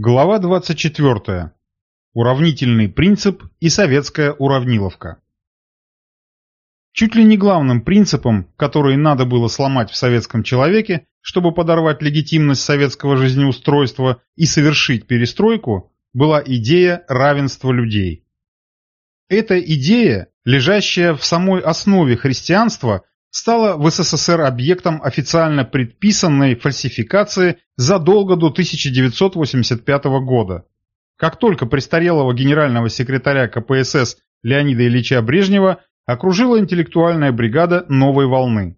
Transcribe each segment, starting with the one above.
Глава 24. Уравнительный принцип и советская уравниловка. Чуть ли не главным принципом, который надо было сломать в советском человеке, чтобы подорвать легитимность советского жизнеустройства и совершить перестройку, была идея равенства людей. Эта идея, лежащая в самой основе христианства, стала в СССР объектом официально предписанной фальсификации задолго до 1985 года. Как только престарелого генерального секретаря КПСС Леонида Ильича Брежнева окружила интеллектуальная бригада новой волны.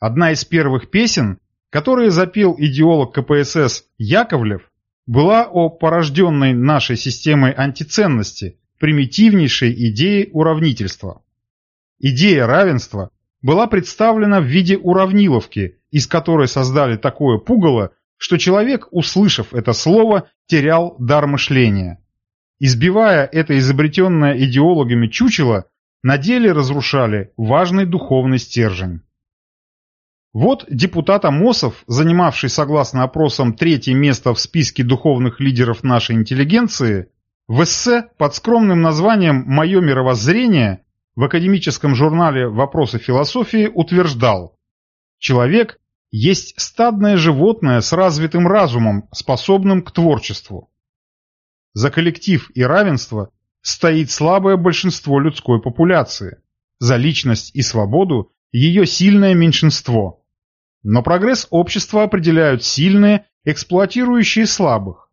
Одна из первых песен, которые запел идеолог КПСС Яковлев, была о порожденной нашей системой антиценности, примитивнейшей идее уравнительства. Идея равенства была представлена в виде уравниловки, из которой создали такое пугало, что человек, услышав это слово, терял дар мышления. Избивая это изобретенное идеологами чучело, на деле разрушали важный духовный стержень. Вот депутат Амосов, занимавший согласно опросам третье место в списке духовных лидеров нашей интеллигенции, в эссе под скромным названием «Мое мировоззрение» в академическом журнале «Вопросы философии» утверждал «Человек есть стадное животное с развитым разумом, способным к творчеству». За коллектив и равенство стоит слабое большинство людской популяции, за личность и свободу ее сильное меньшинство. Но прогресс общества определяют сильные, эксплуатирующие слабых.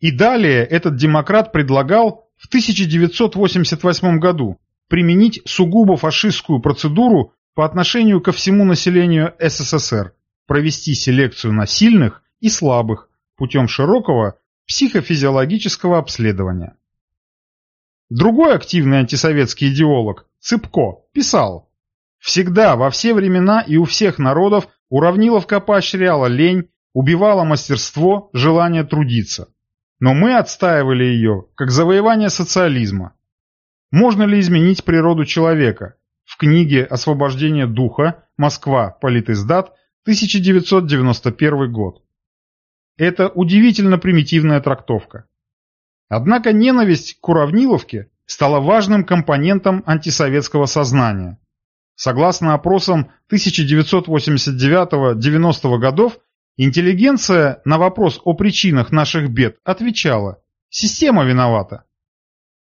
И далее этот демократ предлагал в 1988 году применить сугубо фашистскую процедуру по отношению ко всему населению СССР, провести селекцию на сильных и слабых путем широкого психофизиологического обследования. Другой активный антисоветский идеолог, Цыпко, писал, «Всегда, во все времена и у всех народов уравниловка поощряла лень, убивала мастерство, желание трудиться. Но мы отстаивали ее, как завоевание социализма, можно ли изменить природу человека? В книге «Освобождение духа. Москва. Политиздат. 1991 год». Это удивительно примитивная трактовка. Однако ненависть к уравниловке стала важным компонентом антисоветского сознания. Согласно опросам 1989-90 годов, интеллигенция на вопрос о причинах наших бед отвечала «Система виновата».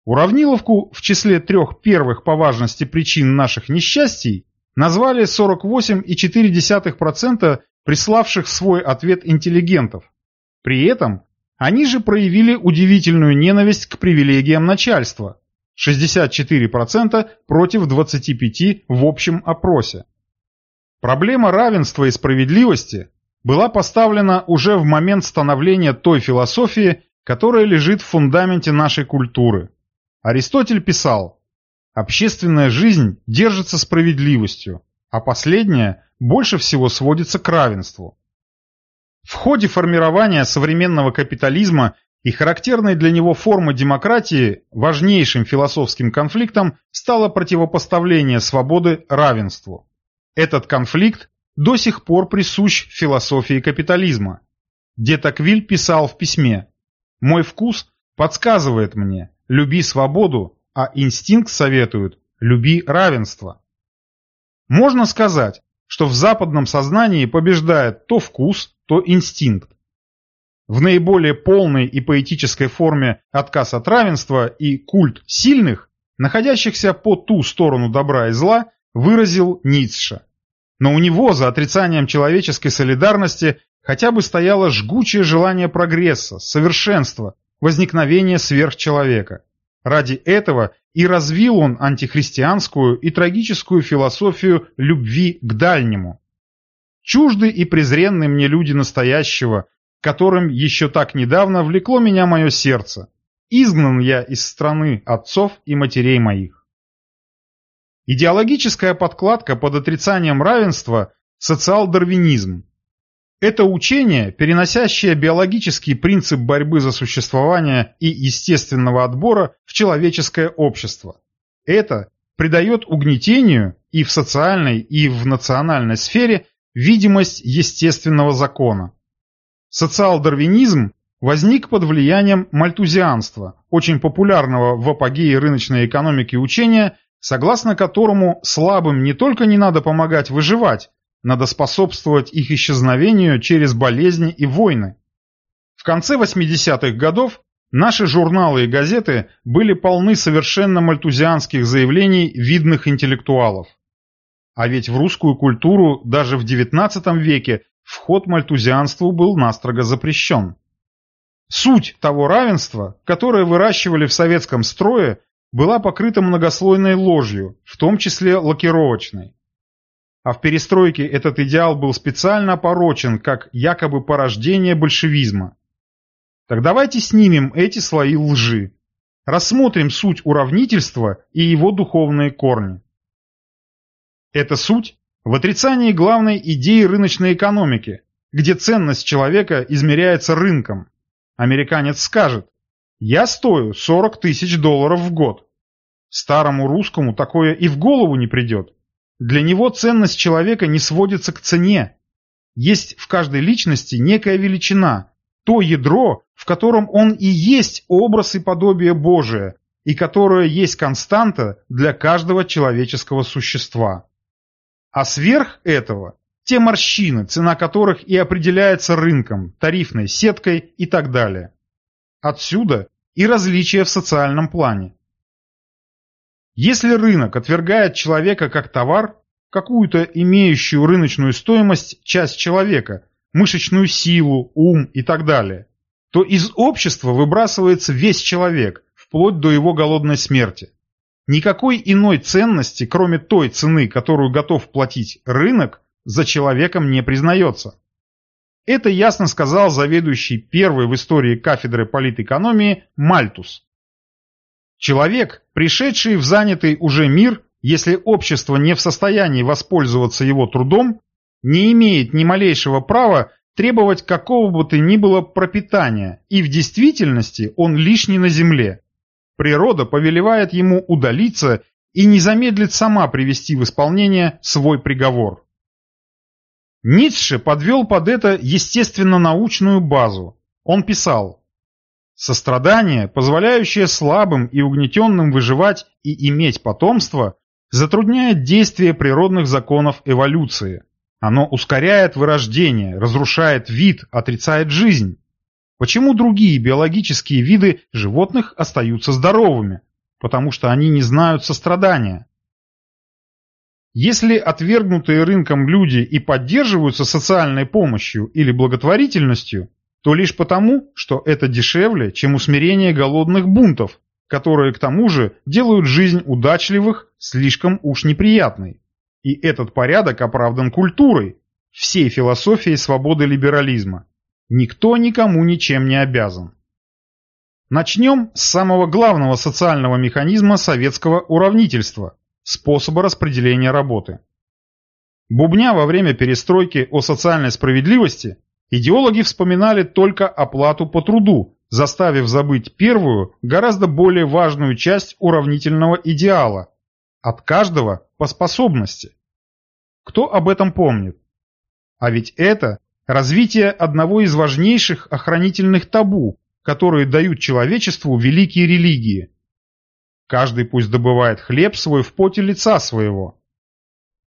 Уравниловку в числе трех первых по важности причин наших несчастий назвали 48,4% приславших свой ответ интеллигентов. При этом они же проявили удивительную ненависть к привилегиям начальства – 64% против 25% в общем опросе. Проблема равенства и справедливости была поставлена уже в момент становления той философии, которая лежит в фундаменте нашей культуры – Аристотель писал, общественная жизнь держится справедливостью, а последняя больше всего сводится к равенству. В ходе формирования современного капитализма и характерной для него формы демократии важнейшим философским конфликтом стало противопоставление свободы равенству. Этот конфликт до сих пор присущ философии капитализма. Детоквиль писал в письме «Мой вкус подсказывает мне, люби свободу, а инстинкт советует люби равенство. Можно сказать, что в западном сознании побеждает то вкус, то инстинкт. В наиболее полной и поэтической форме отказ от равенства и культ сильных, находящихся по ту сторону добра и зла, выразил Ницше. Но у него за отрицанием человеческой солидарности хотя бы стояло жгучее желание прогресса, совершенства, возникновения сверхчеловека. Ради этого и развил он антихристианскую и трагическую философию любви к дальнему. Чужды и презренны мне люди настоящего, которым еще так недавно влекло меня мое сердце. Изгнан я из страны отцов и матерей моих. Идеологическая подкладка под отрицанием равенства – социал-дарвинизм, это учение, переносящее биологический принцип борьбы за существование и естественного отбора в человеческое общество. Это придает угнетению и в социальной, и в национальной сфере видимость естественного закона. Социал-дарвинизм возник под влиянием мальтузианства, очень популярного в апогее рыночной экономики учения, согласно которому слабым не только не надо помогать выживать, надо способствовать их исчезновению через болезни и войны. В конце 80-х годов наши журналы и газеты были полны совершенно мальтузианских заявлений видных интеллектуалов. А ведь в русскую культуру даже в XIX веке вход мальтузианству был настрого запрещен. Суть того равенства, которое выращивали в советском строе, была покрыта многослойной ложью, в том числе лакировочной. А в перестройке этот идеал был специально опорочен как якобы порождение большевизма. Так давайте снимем эти слои лжи. Рассмотрим суть уравнительства и его духовные корни. Эта суть в отрицании главной идеи рыночной экономики, где ценность человека измеряется рынком. Американец скажет, я стою 40 тысяч долларов в год. Старому русскому такое и в голову не придет. Для него ценность человека не сводится к цене. Есть в каждой личности некая величина, то ядро, в котором он и есть образ и подобие Божие, и которое есть константа для каждого человеческого существа. А сверх этого – те морщины, цена которых и определяется рынком, тарифной сеткой и так далее. Отсюда и различия в социальном плане. Если рынок отвергает человека как товар, какую-то имеющую рыночную стоимость часть человека, мышечную силу, ум и так далее, то из общества выбрасывается весь человек, вплоть до его голодной смерти. Никакой иной ценности, кроме той цены, которую готов платить рынок, за человеком не признается. Это ясно сказал заведующий первой в истории кафедры политэкономии Мальтус. Человек, пришедший в занятый уже мир, если общество не в состоянии воспользоваться его трудом, не имеет ни малейшего права требовать какого бы то ни было пропитания, и в действительности он лишний на земле. Природа повелевает ему удалиться и не замедлит сама привести в исполнение свой приговор. Ницше подвел под это естественно-научную базу. Он писал Сострадание, позволяющее слабым и угнетенным выживать и иметь потомство, затрудняет действие природных законов эволюции. Оно ускоряет вырождение, разрушает вид, отрицает жизнь. Почему другие биологические виды животных остаются здоровыми? Потому что они не знают сострадания. Если отвергнутые рынком люди и поддерживаются социальной помощью или благотворительностью, то лишь потому, что это дешевле, чем усмирение голодных бунтов, которые к тому же делают жизнь удачливых слишком уж неприятной. И этот порядок оправдан культурой, всей философией свободы либерализма. Никто никому ничем не обязан. Начнем с самого главного социального механизма советского уравнительства – способа распределения работы. Бубня во время перестройки о социальной справедливости Идеологи вспоминали только оплату по труду, заставив забыть первую, гораздо более важную часть уравнительного идеала – от каждого по способности. Кто об этом помнит? А ведь это развитие одного из важнейших охранительных табу, которые дают человечеству великие религии. Каждый пусть добывает хлеб свой в поте лица своего.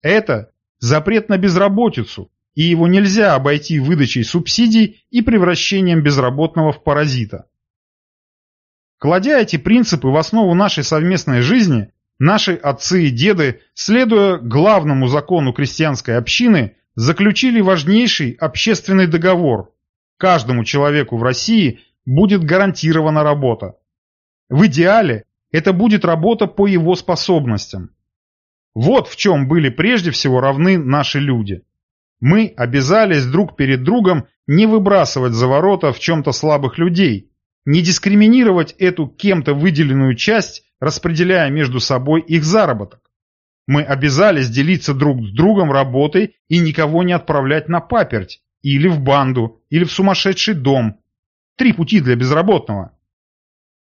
Это запрет на безработицу, и его нельзя обойти выдачей субсидий и превращением безработного в паразита. Кладя эти принципы в основу нашей совместной жизни, наши отцы и деды, следуя главному закону крестьянской общины, заключили важнейший общественный договор. Каждому человеку в России будет гарантирована работа. В идеале это будет работа по его способностям. Вот в чем были прежде всего равны наши люди. Мы обязались друг перед другом не выбрасывать за ворота в чем-то слабых людей, не дискриминировать эту кем-то выделенную часть, распределяя между собой их заработок. Мы обязались делиться друг с другом работой и никого не отправлять на паперть, или в банду, или в сумасшедший дом. Три пути для безработного.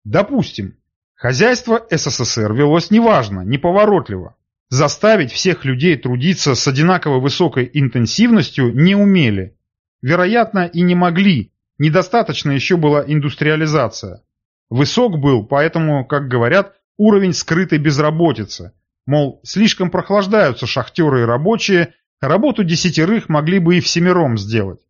Допустим, хозяйство СССР велось неважно, неповоротливо. Заставить всех людей трудиться с одинаково высокой интенсивностью не умели. Вероятно, и не могли, недостаточно еще была индустриализация. Высок был, поэтому, как говорят, уровень скрытой безработицы. Мол, слишком прохлаждаются шахтеры и рабочие, работу десятерых могли бы и всемиром сделать.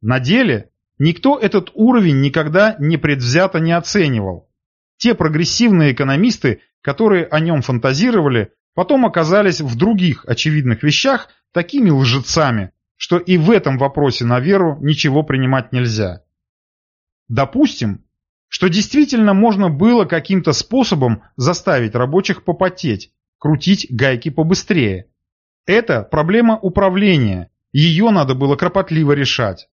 На деле никто этот уровень никогда непредвзято не оценивал. Те прогрессивные экономисты, которые о нем фантазировали, потом оказались в других очевидных вещах такими лжецами, что и в этом вопросе на веру ничего принимать нельзя. Допустим, что действительно можно было каким-то способом заставить рабочих попотеть, крутить гайки побыстрее. Это проблема управления, ее надо было кропотливо решать.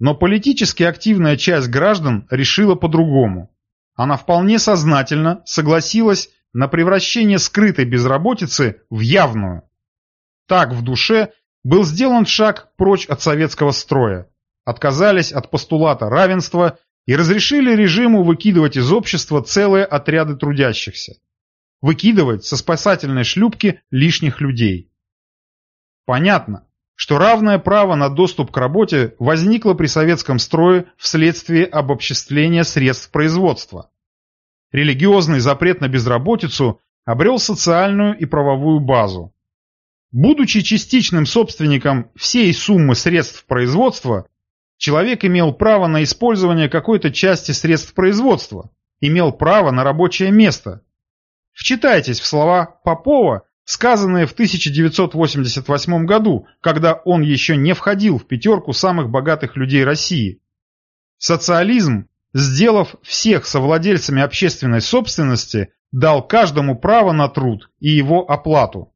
Но политически активная часть граждан решила по-другому. Она вполне сознательно согласилась на превращение скрытой безработицы в явную. Так в душе был сделан шаг прочь от советского строя. Отказались от постулата равенства и разрешили режиму выкидывать из общества целые отряды трудящихся. Выкидывать со спасательной шлюпки лишних людей. Понятно, что равное право на доступ к работе возникло при советском строе вследствие обобществления средств производства. Религиозный запрет на безработицу обрел социальную и правовую базу. Будучи частичным собственником всей суммы средств производства, человек имел право на использование какой-то части средств производства, имел право на рабочее место. Вчитайтесь в слова Попова, сказанные в 1988 году, когда он еще не входил в пятерку самых богатых людей России. Социализм, сделав всех совладельцами общественной собственности, дал каждому право на труд и его оплату.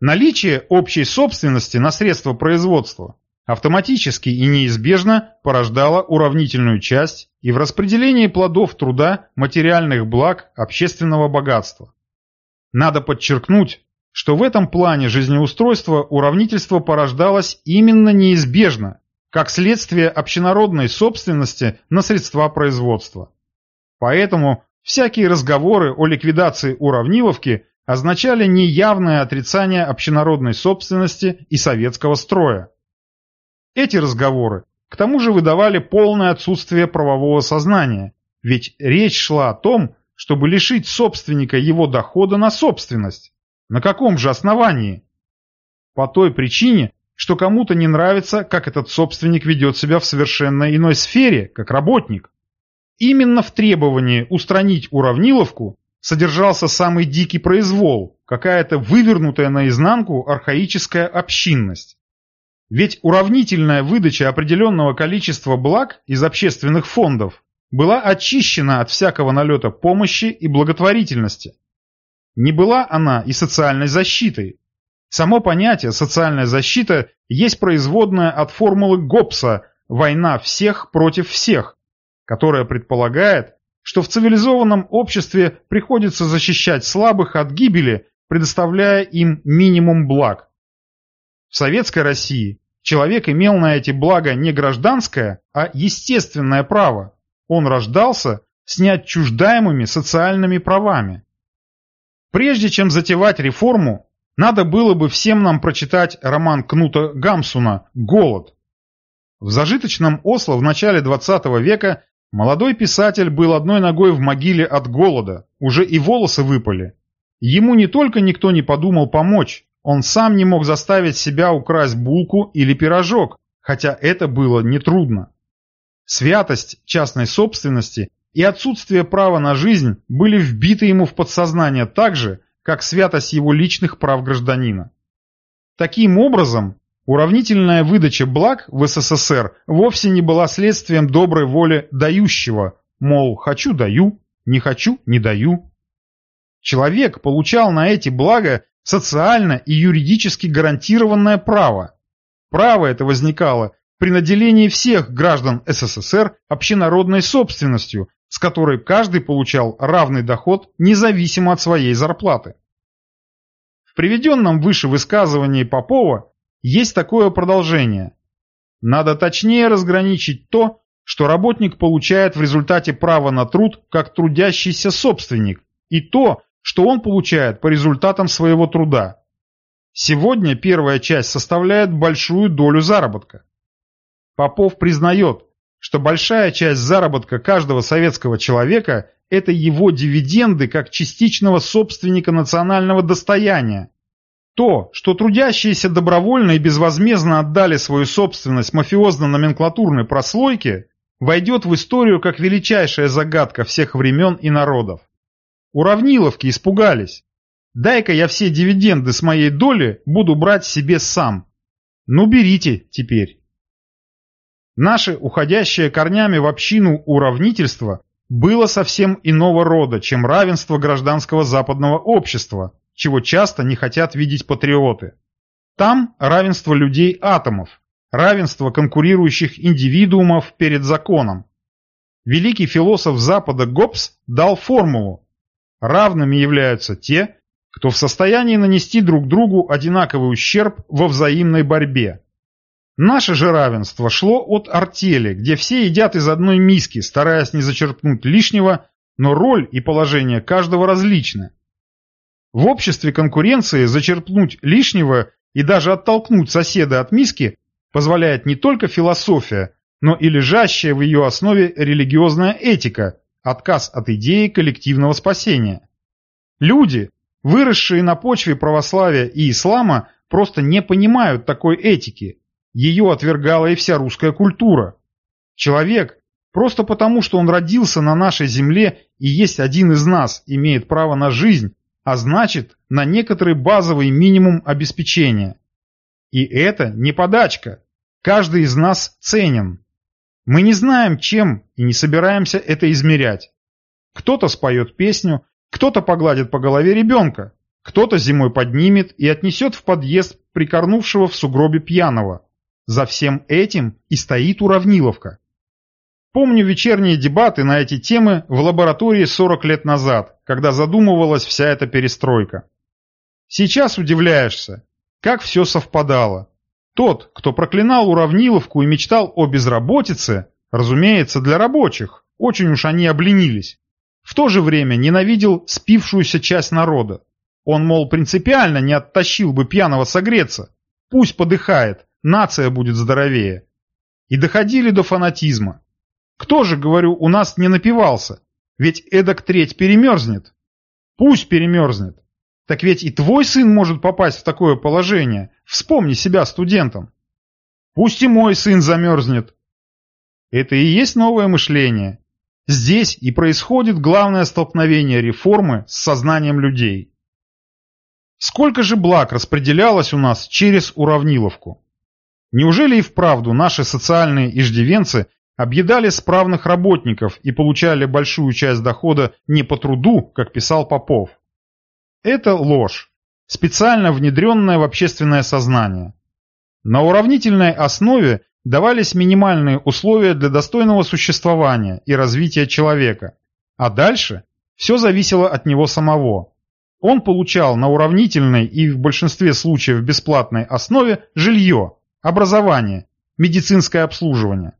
Наличие общей собственности на средства производства автоматически и неизбежно порождало уравнительную часть и в распределении плодов труда материальных благ общественного богатства. Надо подчеркнуть, что в этом плане жизнеустройства уравнительство порождалось именно неизбежно, как следствие общенародной собственности на средства производства. Поэтому всякие разговоры о ликвидации уравниловки означали неявное отрицание общенародной собственности и советского строя. Эти разговоры к тому же выдавали полное отсутствие правового сознания, ведь речь шла о том, чтобы лишить собственника его дохода на собственность. На каком же основании? По той причине, что кому-то не нравится, как этот собственник ведет себя в совершенно иной сфере, как работник. Именно в требовании устранить уравниловку содержался самый дикий произвол, какая-то вывернутая наизнанку архаическая общинность. Ведь уравнительная выдача определенного количества благ из общественных фондов была очищена от всякого налета помощи и благотворительности. Не была она и социальной защитой. Само понятие «социальная защита» есть производная от формулы Гоббса «война всех против всех», которая предполагает, что в цивилизованном обществе приходится защищать слабых от гибели, предоставляя им минимум благ. В советской России человек имел на эти блага не гражданское, а естественное право. Он рождался с неотчуждаемыми социальными правами. Прежде чем затевать реформу, надо было бы всем нам прочитать роман Кнута Гамсуна «Голод». В зажиточном Осло в начале XX века Молодой писатель был одной ногой в могиле от голода, уже и волосы выпали. Ему не только никто не подумал помочь, он сам не мог заставить себя украсть булку или пирожок, хотя это было нетрудно. Святость частной собственности и отсутствие права на жизнь были вбиты ему в подсознание так же, как святость его личных прав гражданина. Таким образом, Уравнительная выдача благ в СССР вовсе не была следствием доброй воли дающего, мол, хочу – даю, не хочу – не даю. Человек получал на эти блага социально и юридически гарантированное право. Право это возникало при наделении всех граждан СССР общенародной собственностью, с которой каждый получал равный доход независимо от своей зарплаты. В приведенном выше высказывании Попова есть такое продолжение. Надо точнее разграничить то, что работник получает в результате права на труд как трудящийся собственник, и то, что он получает по результатам своего труда. Сегодня первая часть составляет большую долю заработка. Попов признает, что большая часть заработка каждого советского человека – это его дивиденды как частичного собственника национального достояния. То, что трудящиеся добровольно и безвозмездно отдали свою собственность мафиозно-номенклатурной прослойке, войдет в историю как величайшая загадка всех времен и народов. Уравниловки испугались. Дай-ка я все дивиденды с моей доли буду брать себе сам. Ну берите теперь. Наше уходящее корнями в общину уравнительство было совсем иного рода, чем равенство гражданского западного общества, чего часто не хотят видеть патриоты. Там равенство людей атомов, равенство конкурирующих индивидуумов перед законом. Великий философ Запада Гоббс дал формулу. Равными являются те, кто в состоянии нанести друг другу одинаковый ущерб во взаимной борьбе. Наше же равенство шло от артели, где все едят из одной миски, стараясь не зачерпнуть лишнего, но роль и положение каждого различны. В обществе конкуренции зачерпнуть лишнего и даже оттолкнуть соседа от миски позволяет не только философия, но и лежащая в ее основе религиозная этика, отказ от идеи коллективного спасения. Люди, выросшие на почве православия и ислама, просто не понимают такой этики – ее отвергала и вся русская культура. Человек, просто потому что он родился на нашей земле и есть один из нас, имеет право на жизнь, а значит, на некоторый базовый минимум обеспечения. И это не подачка. Каждый из нас ценен. Мы не знаем, чем, и не собираемся это измерять. Кто-то споет песню, кто-то погладит по голове ребенка, кто-то зимой поднимет и отнесет в подъезд прикорнувшего в сугробе пьяного. За всем этим и стоит уравниловка. Помню вечерние дебаты на эти темы в лаборатории 40 лет назад, когда задумывалась вся эта перестройка. Сейчас удивляешься, как все совпадало. Тот, кто проклинал уравниловку и мечтал о безработице, разумеется, для рабочих, очень уж они обленились, в то же время ненавидел спившуюся часть народа. Он, мол, принципиально не оттащил бы пьяного согреться. Пусть подыхает, нация будет здоровее. И доходили до фанатизма. Кто же, говорю, у нас не напивался? Ведь эдак треть перемерзнет. Пусть перемерзнет. Так ведь и твой сын может попасть в такое положение. Вспомни себя студентом. Пусть и мой сын замерзнет. Это и есть новое мышление. Здесь и происходит главное столкновение реформы с сознанием людей. Сколько же благ распределялось у нас через уравниловку? Неужели и вправду наши социальные иждивенцы объедали справных работников и получали большую часть дохода не по труду, как писал Попов? Это ложь, специально внедренная в общественное сознание. На уравнительной основе давались минимальные условия для достойного существования и развития человека, а дальше все зависело от него самого. Он получал на уравнительной и в большинстве случаев бесплатной основе жилье, образование, медицинское обслуживание.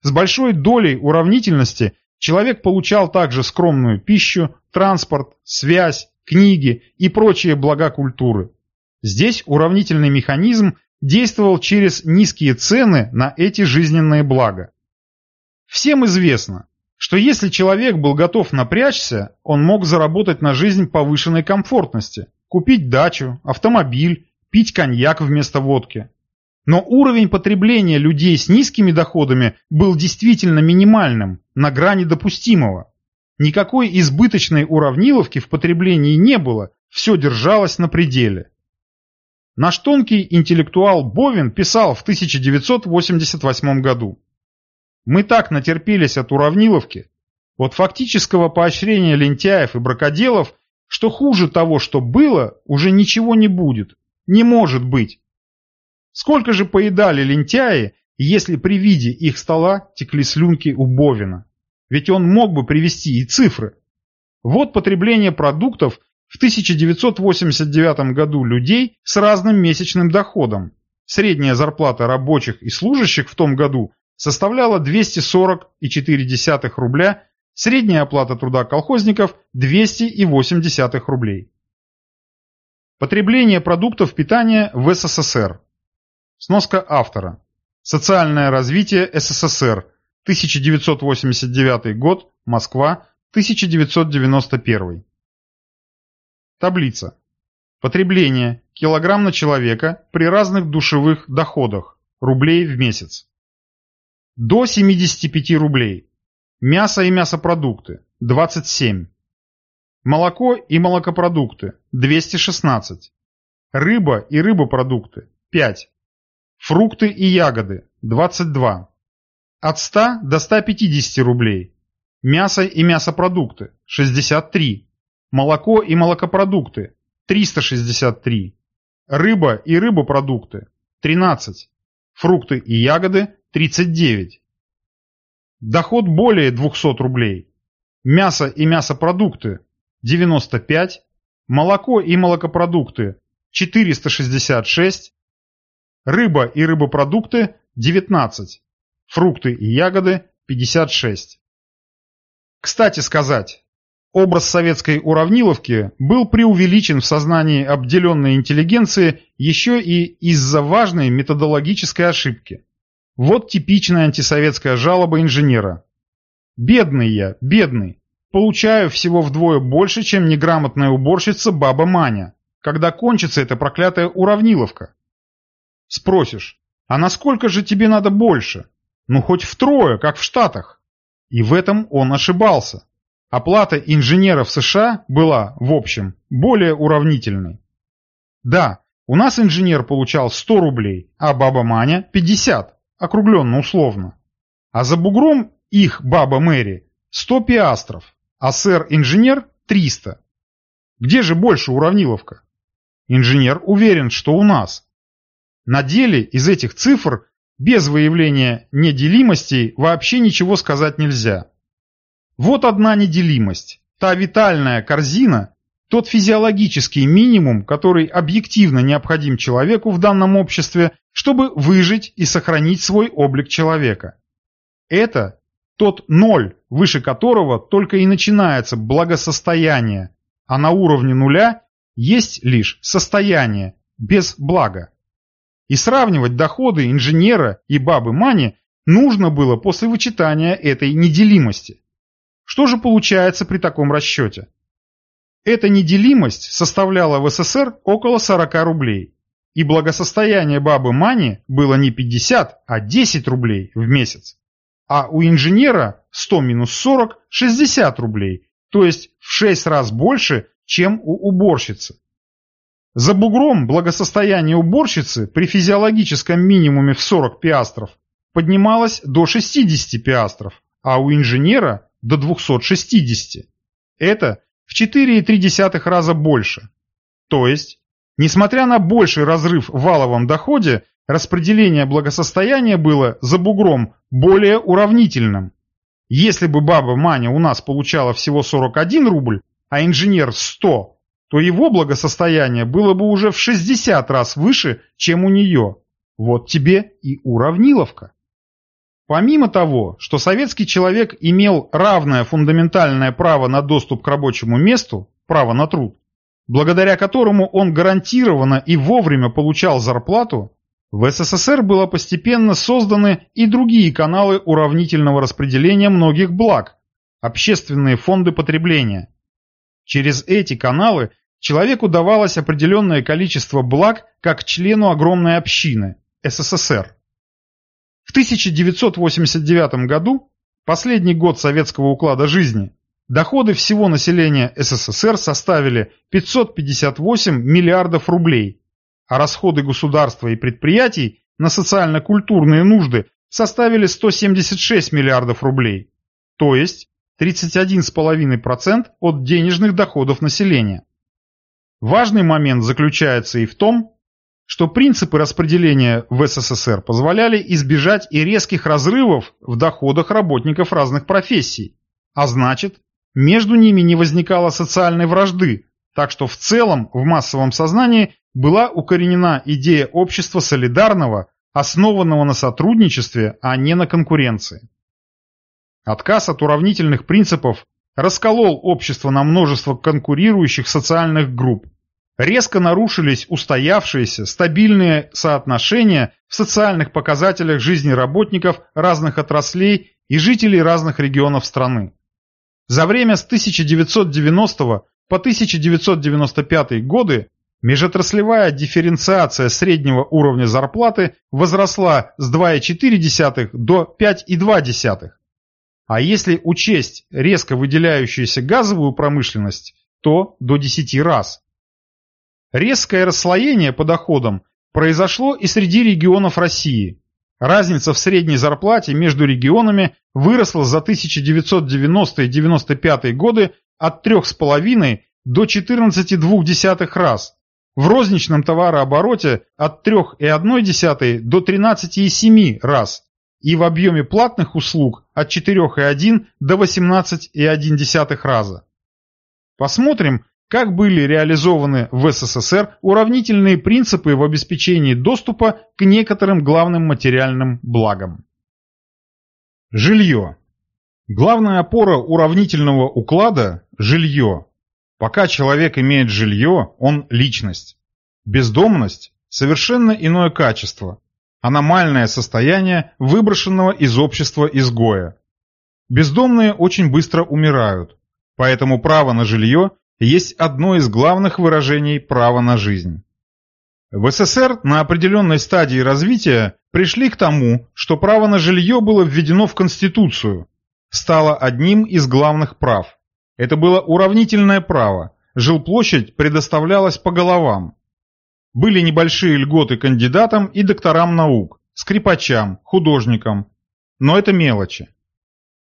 С большой долей уравнительности человек получал также скромную пищу, транспорт, связь, книги и прочие блага культуры. Здесь уравнительный механизм действовал через низкие цены на эти жизненные блага. Всем известно, что если человек был готов напрячься, он мог заработать на жизнь повышенной комфортности, купить дачу, автомобиль, пить коньяк вместо водки. Но уровень потребления людей с низкими доходами был действительно минимальным, на грани допустимого. Никакой избыточной уравниловки в потреблении не было, все держалось на пределе. Наш тонкий интеллектуал Бовин писал в 1988 году. «Мы так натерпелись от уравниловки, от фактического поощрения лентяев и бракоделов, что хуже того, что было, уже ничего не будет, не может быть. Сколько же поедали лентяи, если при виде их стола текли слюнки у Бовина? Ведь он мог бы привести и цифры. Вот потребление продуктов в 1989 году людей с разным месячным доходом. Средняя зарплата рабочих и служащих в том году составляла 240,4 рубля, средняя оплата труда колхозников 208 рублей. Потребление продуктов питания в СССР Сноска автора. Социальное развитие СССР. 1989 год, Москва, 1991. Таблица. Потребление килограмм на человека при разных душевых доходах рублей в месяц. До 75 рублей. Мясо и мясопродукты 27. Молоко и молокопродукты 216. Рыба и рыбопродукты 5. Фрукты и ягоды 22. От 100 до 150 рублей. Мясо и мясопродукты 63. Молоко и молокопродукты 363. Рыба и рыбопродукты 13. Фрукты и ягоды 39. Доход более 200 рублей. Мясо и мясопродукты 95. Молоко и молокопродукты 466. Рыба и рыбопродукты 19. Фрукты и ягоды 56. Кстати сказать, образ советской уравниловки был преувеличен в сознании обделенной интеллигенции еще и из-за важной методологической ошибки. Вот типичная антисоветская жалоба инженера. «Бедный я, бедный. Получаю всего вдвое больше, чем неграмотная уборщица баба Маня. Когда кончится эта проклятая уравниловка?» Спросишь, а насколько же тебе надо больше? Ну хоть втрое, как в Штатах. И в этом он ошибался. Оплата инженеров США была, в общем, более уравнительной. Да, у нас инженер получал 100 рублей, а баба Маня 50, округленно условно. А за бугром их баба Мэри 100 пиастров, а сэр-инженер 300. Где же больше уравниловка? Инженер уверен, что у нас. На деле из этих цифр без выявления неделимостей вообще ничего сказать нельзя. Вот одна неделимость, та витальная корзина, тот физиологический минимум, который объективно необходим человеку в данном обществе, чтобы выжить и сохранить свой облик человека. Это тот ноль, выше которого только и начинается благосостояние, а на уровне нуля есть лишь состояние, без блага. И сравнивать доходы инженера и бабы Мани нужно было после вычитания этой неделимости. Что же получается при таком расчете? Эта неделимость составляла в СССР около 40 рублей, и благосостояние бабы Мани было не 50, а 10 рублей в месяц. А у инженера 100 минус 40 – 60 рублей, то есть в 6 раз больше, чем у уборщицы. За бугром благосостояние уборщицы при физиологическом минимуме в 40 пиастров поднималось до 60 пиастров, а у инженера до 260. Это в 4,3 раза больше. То есть, несмотря на больший разрыв в валовом доходе, распределение благосостояния было за бугром более уравнительным. Если бы баба Маня у нас получала всего 41 рубль, а инженер 100, то его благосостояние было бы уже в 60 раз выше, чем у нее. Вот тебе и уравниловка. Помимо того, что советский человек имел равное фундаментальное право на доступ к рабочему месту, право на труд, благодаря которому он гарантированно и вовремя получал зарплату, в СССР было постепенно созданы и другие каналы уравнительного распределения многих благ, общественные фонды потребления. Через эти каналы человеку давалось определенное количество благ как члену огромной общины – СССР. В 1989 году, последний год советского уклада жизни, доходы всего населения СССР составили 558 миллиардов рублей, а расходы государства и предприятий на социально-культурные нужды составили 176 миллиардов рублей, то есть 31,5% от денежных доходов населения. Важный момент заключается и в том, что принципы распределения в СССР позволяли избежать и резких разрывов в доходах работников разных профессий, а значит, между ними не возникало социальной вражды, так что в целом в массовом сознании была укоренена идея общества солидарного, основанного на сотрудничестве, а не на конкуренции. Отказ от уравнительных принципов расколол общество на множество конкурирующих социальных групп. Резко нарушились устоявшиеся, стабильные соотношения в социальных показателях жизни работников разных отраслей и жителей разных регионов страны. За время с 1990 по 1995 годы межотраслевая дифференциация среднего уровня зарплаты возросла с 2,4 до 5,2. А если учесть резко выделяющуюся газовую промышленность, то до 10 раз. Резкое расслоение по доходам произошло и среди регионов России. Разница в средней зарплате между регионами выросла за 1990 и 1995 годы от 3,5 до 14,2 раз, в розничном товарообороте от 3,1 до 13,7 раз и в объеме платных услуг от 4,1 до 18,1 раза. Посмотрим, как были реализованы в СССР уравнительные принципы в обеспечении доступа к некоторым главным материальным благам. Жилье. Главная опора уравнительного уклада – жилье. Пока человек имеет жилье, он – личность. Бездомность – совершенно иное качество, аномальное состояние выброшенного из общества изгоя. Бездомные очень быстро умирают, поэтому право на жилье есть одно из главных выражений права на жизнь. В СССР на определенной стадии развития пришли к тому, что право на жилье было введено в Конституцию, стало одним из главных прав. Это было уравнительное право, жилплощадь предоставлялась по головам. Были небольшие льготы кандидатам и докторам наук, скрипачам, художникам, но это мелочи.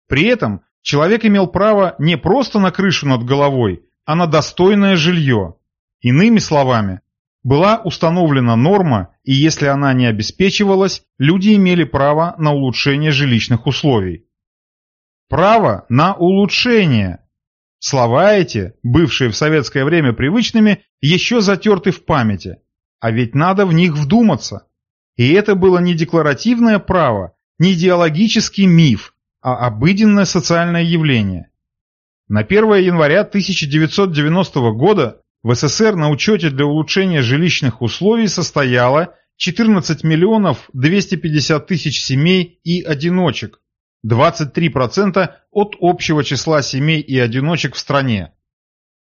При этом человек имел право не просто на крышу над головой, а на достойное жилье. Иными словами, была установлена норма, и если она не обеспечивалась, люди имели право на улучшение жилищных условий. Право на улучшение. Слова эти, бывшие в советское время привычными, еще затерты в памяти. А ведь надо в них вдуматься. И это было не декларативное право, не идеологический миф, а обыденное социальное явление. На 1 января 1990 года в СССР на учете для улучшения жилищных условий состояло 14 миллионов 250 тысяч семей и одиночек, 23% от общего числа семей и одиночек в стране.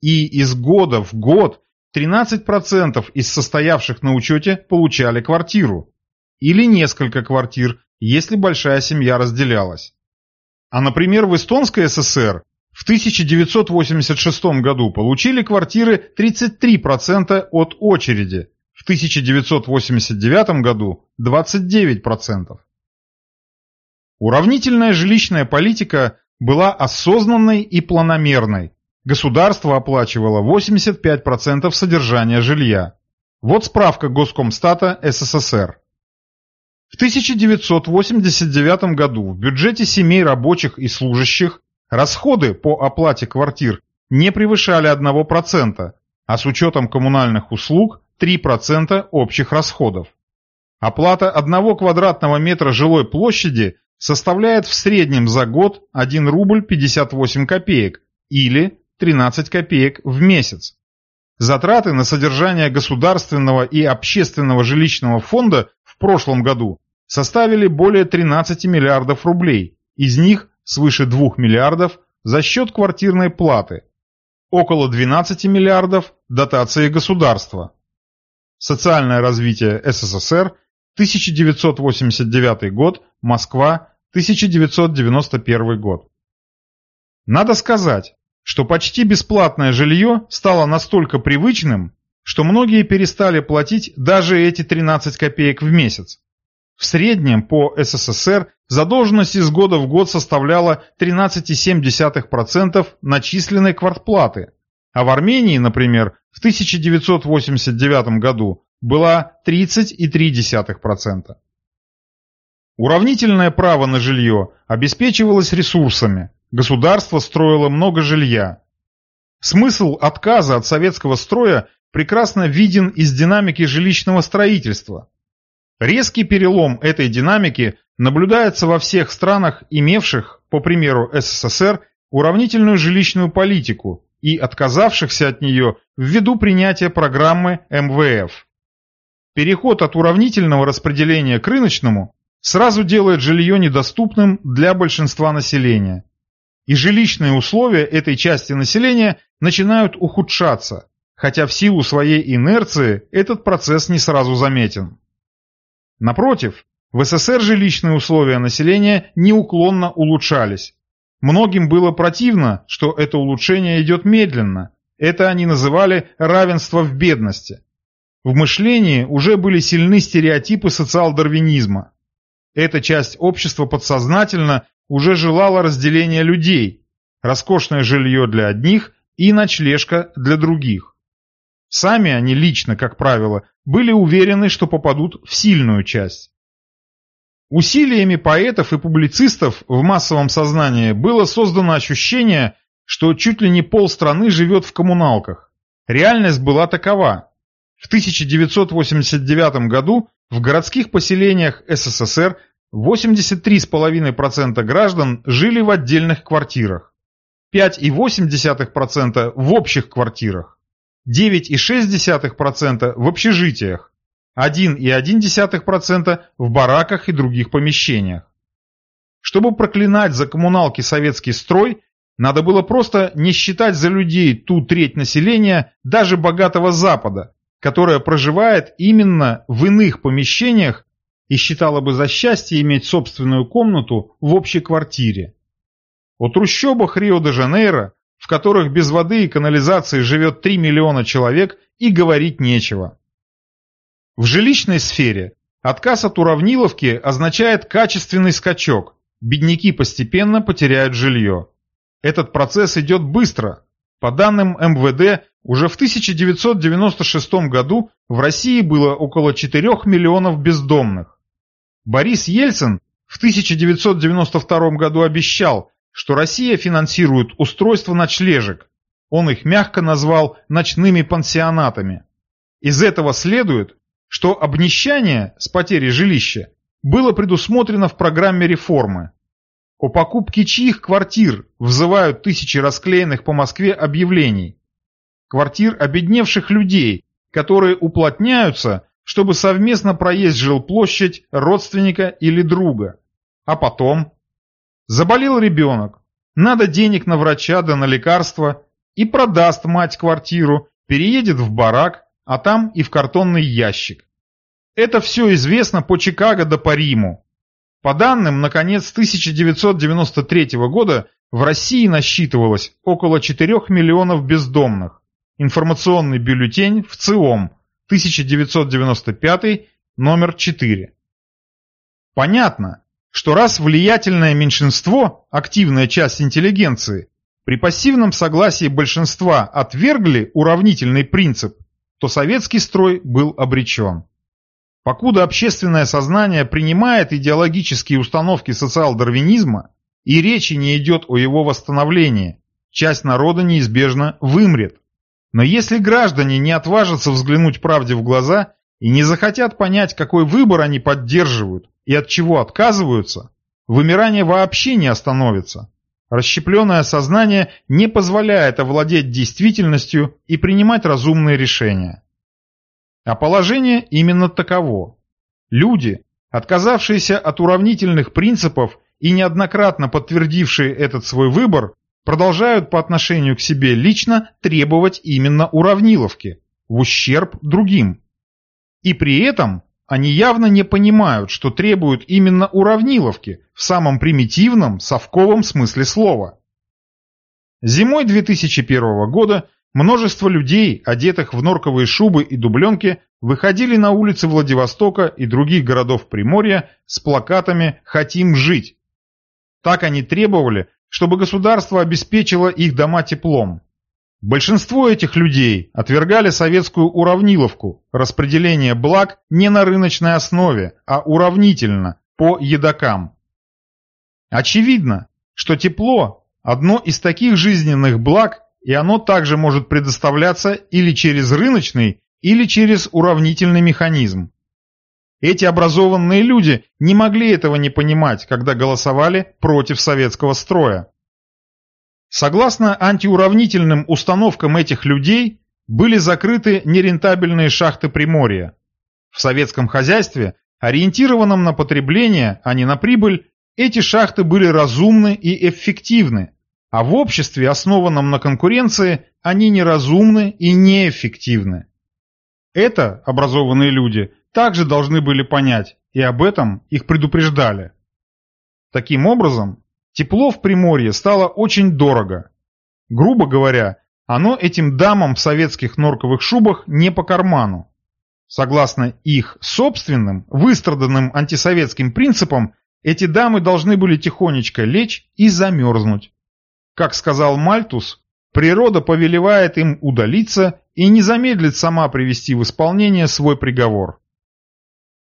И из года в год 13% из состоявших на учете получали квартиру. Или несколько квартир, если большая семья разделялась. А, например, в Эстонской ССР в 1986 году получили квартиры 33% от очереди, в 1989 году 29%. Уравнительная жилищная политика была осознанной и планомерной. Государство оплачивало 85% содержания жилья. Вот справка Госкомстата СССР. В 1989 году в бюджете семей рабочих и служащих Расходы по оплате квартир не превышали 1%, а с учетом коммунальных услуг 3% общих расходов. Оплата одного квадратного метра жилой площади составляет в среднем за год 1 рубль 58 копеек или 13 копеек в месяц. Затраты на содержание государственного и общественного жилищного фонда в прошлом году составили более 13 миллиардов рублей, из них свыше 2 миллиардов за счет квартирной платы, около 12 миллиардов дотации государства. Социальное развитие СССР, 1989 год, Москва, 1991 год. Надо сказать, что почти бесплатное жилье стало настолько привычным, что многие перестали платить даже эти 13 копеек в месяц. В среднем по СССР задолженность из года в год составляла 13,7% начисленной квартплаты, а в Армении, например, в 1989 году была 30,3%. Уравнительное право на жилье обеспечивалось ресурсами, государство строило много жилья. Смысл отказа от советского строя прекрасно виден из динамики жилищного строительства – Резкий перелом этой динамики наблюдается во всех странах, имевших, по примеру СССР, уравнительную жилищную политику и отказавшихся от нее ввиду принятия программы МВФ. Переход от уравнительного распределения к рыночному сразу делает жилье недоступным для большинства населения. И жилищные условия этой части населения начинают ухудшаться, хотя в силу своей инерции этот процесс не сразу заметен. Напротив, в СССР жилищные условия населения неуклонно улучшались. Многим было противно, что это улучшение идет медленно. Это они называли равенство в бедности. В мышлении уже были сильны стереотипы социал-дарвинизма. Эта часть общества подсознательно уже желала разделения людей, роскошное жилье для одних и ночлежка для других. Сами они лично, как правило, были уверены, что попадут в сильную часть. Усилиями поэтов и публицистов в массовом сознании было создано ощущение, что чуть ли не полстраны живет в коммуналках. Реальность была такова. В 1989 году в городских поселениях СССР 83,5% граждан жили в отдельных квартирах, 5,8% в общих квартирах, 9,6% в общежитиях, 1,1% в бараках и других помещениях. Чтобы проклинать за коммуналки советский строй, надо было просто не считать за людей ту треть населения даже богатого Запада, которая проживает именно в иных помещениях и считала бы за счастье иметь собственную комнату в общей квартире. О трущобах Рио-де-Жанейро, в которых без воды и канализации живет 3 миллиона человек, и говорить нечего. В жилищной сфере отказ от уравниловки означает качественный скачок, бедняки постепенно потеряют жилье. Этот процесс идет быстро. По данным МВД, уже в 1996 году в России было около 4 миллионов бездомных. Борис Ельцин в 1992 году обещал, что Россия финансирует устройство ночлежек. Он их мягко назвал ночными пансионатами. Из этого следует, что обнищание с потерей жилища было предусмотрено в программе реформы. О покупке чьих квартир взывают тысячи расклеенных по Москве объявлений. Квартир обедневших людей, которые уплотняются чтобы совместно проесть жилплощадь родственника или друга. А потом? Заболел ребенок, надо денег на врача да на лекарства, и продаст мать квартиру, переедет в барак, а там и в картонный ящик. Это все известно по Чикаго да по Риму. По данным, на конец 1993 года в России насчитывалось около 4 миллионов бездомных. Информационный бюллетень в ЦИОМ 1995, номер 4. Понятно, что раз влиятельное меньшинство, активная часть интеллигенции, при пассивном согласии большинства отвергли уравнительный принцип, то советский строй был обречен. Покуда общественное сознание принимает идеологические установки социал-дарвинизма, и речи не идет о его восстановлении, часть народа неизбежно вымрет. Но если граждане не отважатся взглянуть правде в глаза и не захотят понять, какой выбор они поддерживают и от чего отказываются, вымирание вообще не остановится. Расщепленное сознание не позволяет овладеть действительностью и принимать разумные решения. А положение именно таково. Люди, отказавшиеся от уравнительных принципов и неоднократно подтвердившие этот свой выбор, продолжают по отношению к себе лично требовать именно уравниловки, в ущерб другим. И при этом они явно не понимают, что требуют именно уравниловки в самом примитивном, совковом смысле слова. Зимой 2001 года множество людей, одетых в норковые шубы и дубленки, выходили на улицы Владивостока и других городов Приморья с плакатами «Хотим жить». Так они требовали, чтобы государство обеспечило их дома теплом. Большинство этих людей отвергали советскую уравниловку, распределение благ не на рыночной основе, а уравнительно, по едокам. Очевидно, что тепло – одно из таких жизненных благ, и оно также может предоставляться или через рыночный, или через уравнительный механизм. Эти образованные люди не могли этого не понимать, когда голосовали против советского строя. Согласно антиуравнительным установкам этих людей, были закрыты нерентабельные шахты Приморья. В советском хозяйстве ориентированном на потребление, а не на прибыль, эти шахты были разумны и эффективны, а в обществе, основанном на конкуренции, они неразумны и неэффективны. Это образованные люди также должны были понять, и об этом их предупреждали. Таким образом, тепло в Приморье стало очень дорого. Грубо говоря, оно этим дамам в советских норковых шубах не по карману. Согласно их собственным, выстраданным антисоветским принципам, эти дамы должны были тихонечко лечь и замерзнуть. Как сказал Мальтус, природа повелевает им удалиться и не замедлит сама привести в исполнение свой приговор.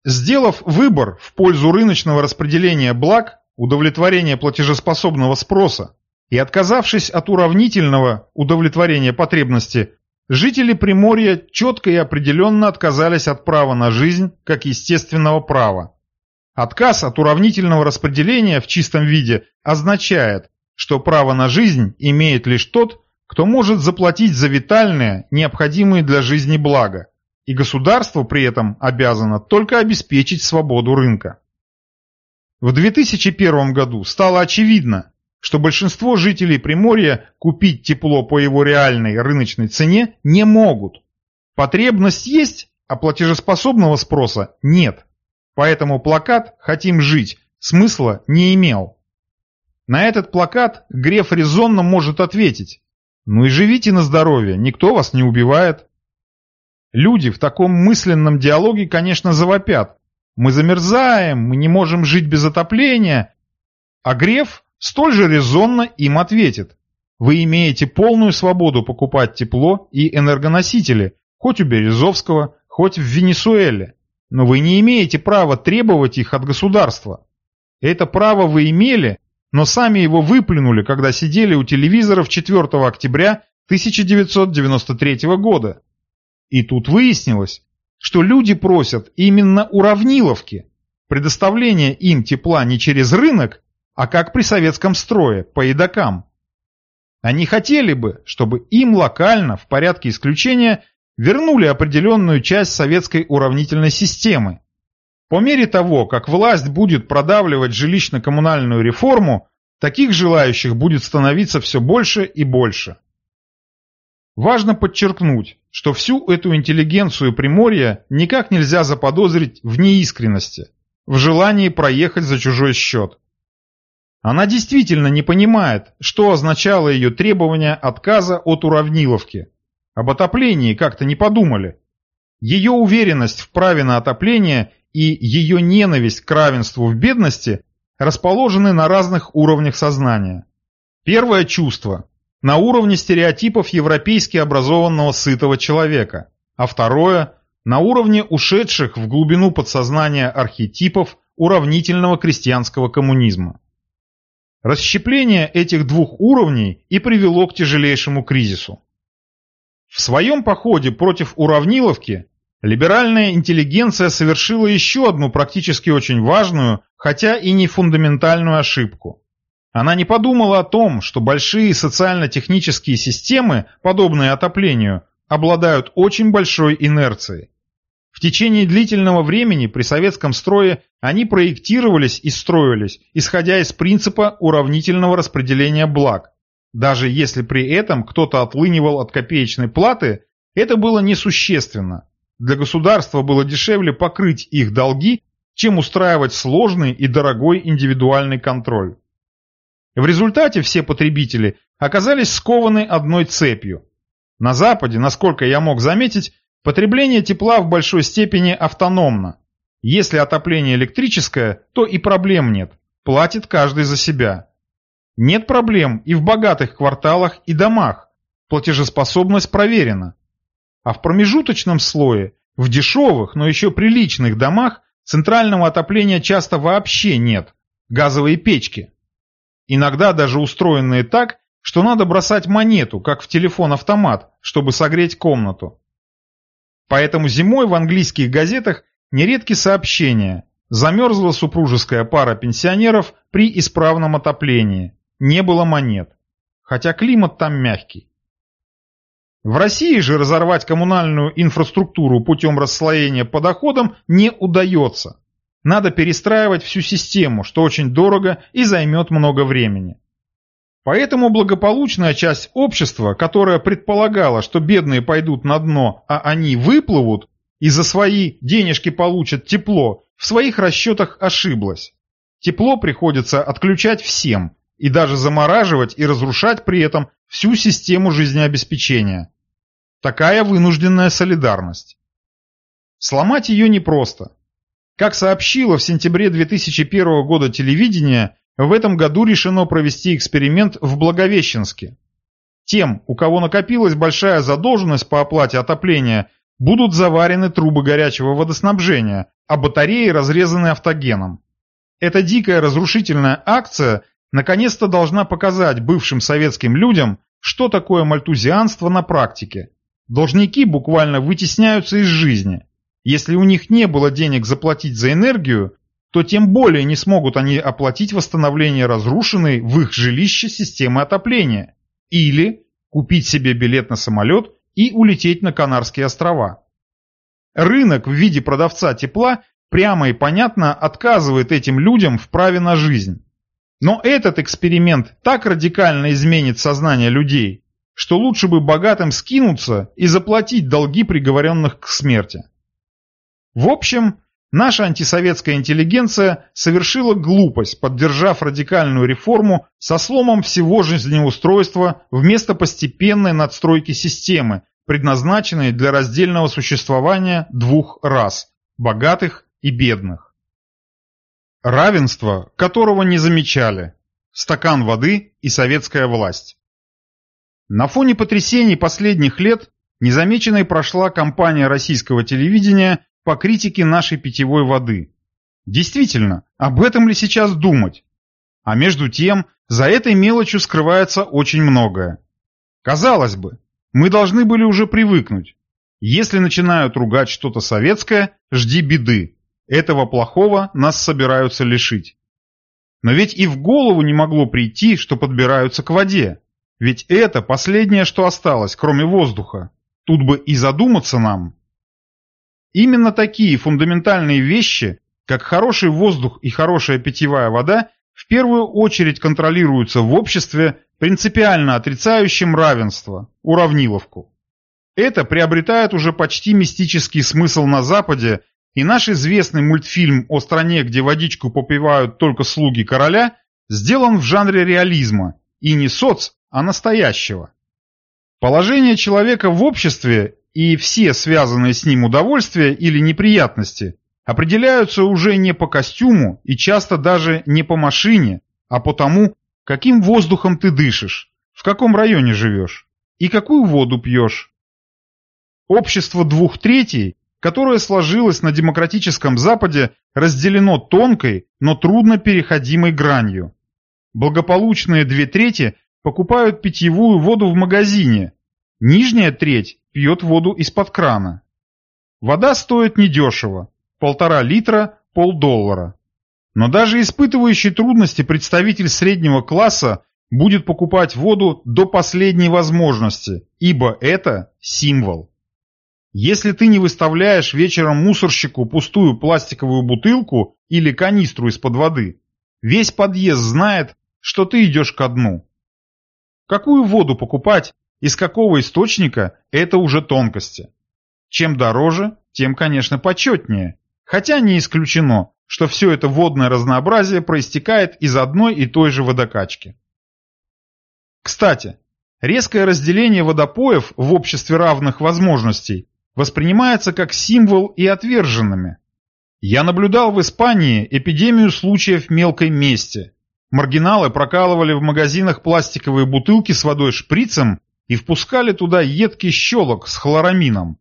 Сделав выбор в пользу рыночного распределения благ, удовлетворения платежеспособного спроса и отказавшись от уравнительного удовлетворения потребности, жители Приморья четко и определенно отказались от права на жизнь как естественного права. Отказ от уравнительного распределения в чистом виде означает, что право на жизнь имеет лишь тот, кто может заплатить за витальные, необходимые для жизни блага, и государство при этом обязано только обеспечить свободу рынка. В 2001 году стало очевидно, что большинство жителей Приморья купить тепло по его реальной рыночной цене не могут. Потребность есть, а платежеспособного спроса нет. Поэтому плакат «Хотим жить» смысла не имел. На этот плакат Греф резонно может ответить. Ну и живите на здоровье, никто вас не убивает. Люди в таком мысленном диалоге, конечно, завопят. Мы замерзаем, мы не можем жить без отопления. А Греф столь же резонно им ответит. Вы имеете полную свободу покупать тепло и энергоносители, хоть у Березовского, хоть в Венесуэле. Но вы не имеете права требовать их от государства. Это право вы имели, но сами его выплюнули, когда сидели у телевизоров 4 октября 1993 года. И тут выяснилось, что люди просят именно уравниловки, предоставление им тепла не через рынок, а как при советском строе, по едокам. Они хотели бы, чтобы им локально, в порядке исключения, вернули определенную часть советской уравнительной системы, по мере того, как власть будет продавливать жилищно-коммунальную реформу, таких желающих будет становиться все больше и больше. Важно подчеркнуть, что всю эту интеллигенцию Приморья никак нельзя заподозрить в неискренности, в желании проехать за чужой счет. Она действительно не понимает, что означало ее требование отказа от уравниловки. Об отоплении как-то не подумали. Ее уверенность в праве на отопление и ее ненависть к равенству в бедности расположены на разных уровнях сознания. Первое чувство – на уровне стереотипов европейски образованного сытого человека, а второе – на уровне ушедших в глубину подсознания архетипов уравнительного крестьянского коммунизма. Расщепление этих двух уровней и привело к тяжелейшему кризису. В своем походе против уравниловки Либеральная интеллигенция совершила еще одну практически очень важную, хотя и не фундаментальную ошибку. Она не подумала о том, что большие социально-технические системы, подобные отоплению, обладают очень большой инерцией. В течение длительного времени при советском строе они проектировались и строились, исходя из принципа уравнительного распределения благ. Даже если при этом кто-то отлынивал от копеечной платы, это было несущественно. Для государства было дешевле покрыть их долги, чем устраивать сложный и дорогой индивидуальный контроль. В результате все потребители оказались скованы одной цепью. На Западе, насколько я мог заметить, потребление тепла в большой степени автономно. Если отопление электрическое, то и проблем нет, платит каждый за себя. Нет проблем и в богатых кварталах и домах, платежеспособность проверена. А в промежуточном слое, в дешевых, но еще приличных домах, центрального отопления часто вообще нет, газовые печки. Иногда даже устроенные так, что надо бросать монету, как в телефон-автомат, чтобы согреть комнату. Поэтому зимой в английских газетах нередки сообщения «Замерзла супружеская пара пенсионеров при исправном отоплении. Не было монет». Хотя климат там мягкий. В России же разорвать коммунальную инфраструктуру путем расслоения по доходам не удается. Надо перестраивать всю систему, что очень дорого и займет много времени. Поэтому благополучная часть общества, которая предполагала, что бедные пойдут на дно, а они выплывут и за свои денежки получат тепло, в своих расчетах ошиблась. Тепло приходится отключать всем и даже замораживать и разрушать при этом всю систему жизнеобеспечения. Такая вынужденная солидарность. Сломать ее непросто. Как сообщило в сентябре 2001 года телевидение, в этом году решено провести эксперимент в Благовещенске. Тем, у кого накопилась большая задолженность по оплате отопления, будут заварены трубы горячего водоснабжения, а батареи разрезаны автогеном. Эта дикая разрушительная акция наконец-то должна показать бывшим советским людям, что такое мальтузианство на практике. Должники буквально вытесняются из жизни. Если у них не было денег заплатить за энергию, то тем более не смогут они оплатить восстановление разрушенной в их жилище системы отопления. Или купить себе билет на самолет и улететь на Канарские острова. Рынок в виде продавца тепла прямо и понятно отказывает этим людям в праве на жизнь. Но этот эксперимент так радикально изменит сознание людей, что лучше бы богатым скинуться и заплатить долги приговоренных к смерти. В общем, наша антисоветская интеллигенция совершила глупость, поддержав радикальную реформу со сломом всего жизнеустройства вместо постепенной надстройки системы, предназначенной для раздельного существования двух рас – богатых и бедных. Равенство, которого не замечали. Стакан воды и советская власть. На фоне потрясений последних лет незамеченной прошла кампания российского телевидения по критике нашей питьевой воды. Действительно, об этом ли сейчас думать? А между тем, за этой мелочью скрывается очень многое. Казалось бы, мы должны были уже привыкнуть. Если начинают ругать что-то советское, жди беды. Этого плохого нас собираются лишить. Но ведь и в голову не могло прийти, что подбираются к воде. Ведь это последнее, что осталось, кроме воздуха. Тут бы и задуматься нам. Именно такие фундаментальные вещи, как хороший воздух и хорошая питьевая вода, в первую очередь контролируются в обществе, принципиально отрицающем равенство, уравниловку. Это приобретает уже почти мистический смысл на Западе, и наш известный мультфильм о стране, где водичку попивают только слуги короля, сделан в жанре реализма, и не соц, а настоящего. Положение человека в обществе и все связанные с ним удовольствия или неприятности определяются уже не по костюму и часто даже не по машине, а по тому, каким воздухом ты дышишь, в каком районе живешь и какую воду пьешь. Общество двух третей, которое сложилось на демократическом Западе, разделено тонкой, но трудно переходимой гранью. Благополучные две трети покупают питьевую воду в магазине, нижняя треть пьет воду из-под крана. Вода стоит недешево, полтора литра – полдоллара. Но даже испытывающий трудности представитель среднего класса будет покупать воду до последней возможности, ибо это символ. Если ты не выставляешь вечером мусорщику пустую пластиковую бутылку или канистру из-под воды, весь подъезд знает, что ты идешь ко дну. Какую воду покупать, из какого источника – это уже тонкости. Чем дороже, тем, конечно, почетнее. Хотя не исключено, что все это водное разнообразие проистекает из одной и той же водокачки. Кстати, резкое разделение водопоев в обществе равных возможностей воспринимается как символ и отверженными. Я наблюдал в Испании эпидемию случаев мелкой мести. Маргиналы прокалывали в магазинах пластиковые бутылки с водой шприцем и впускали туда едкий щелок с хлорамином.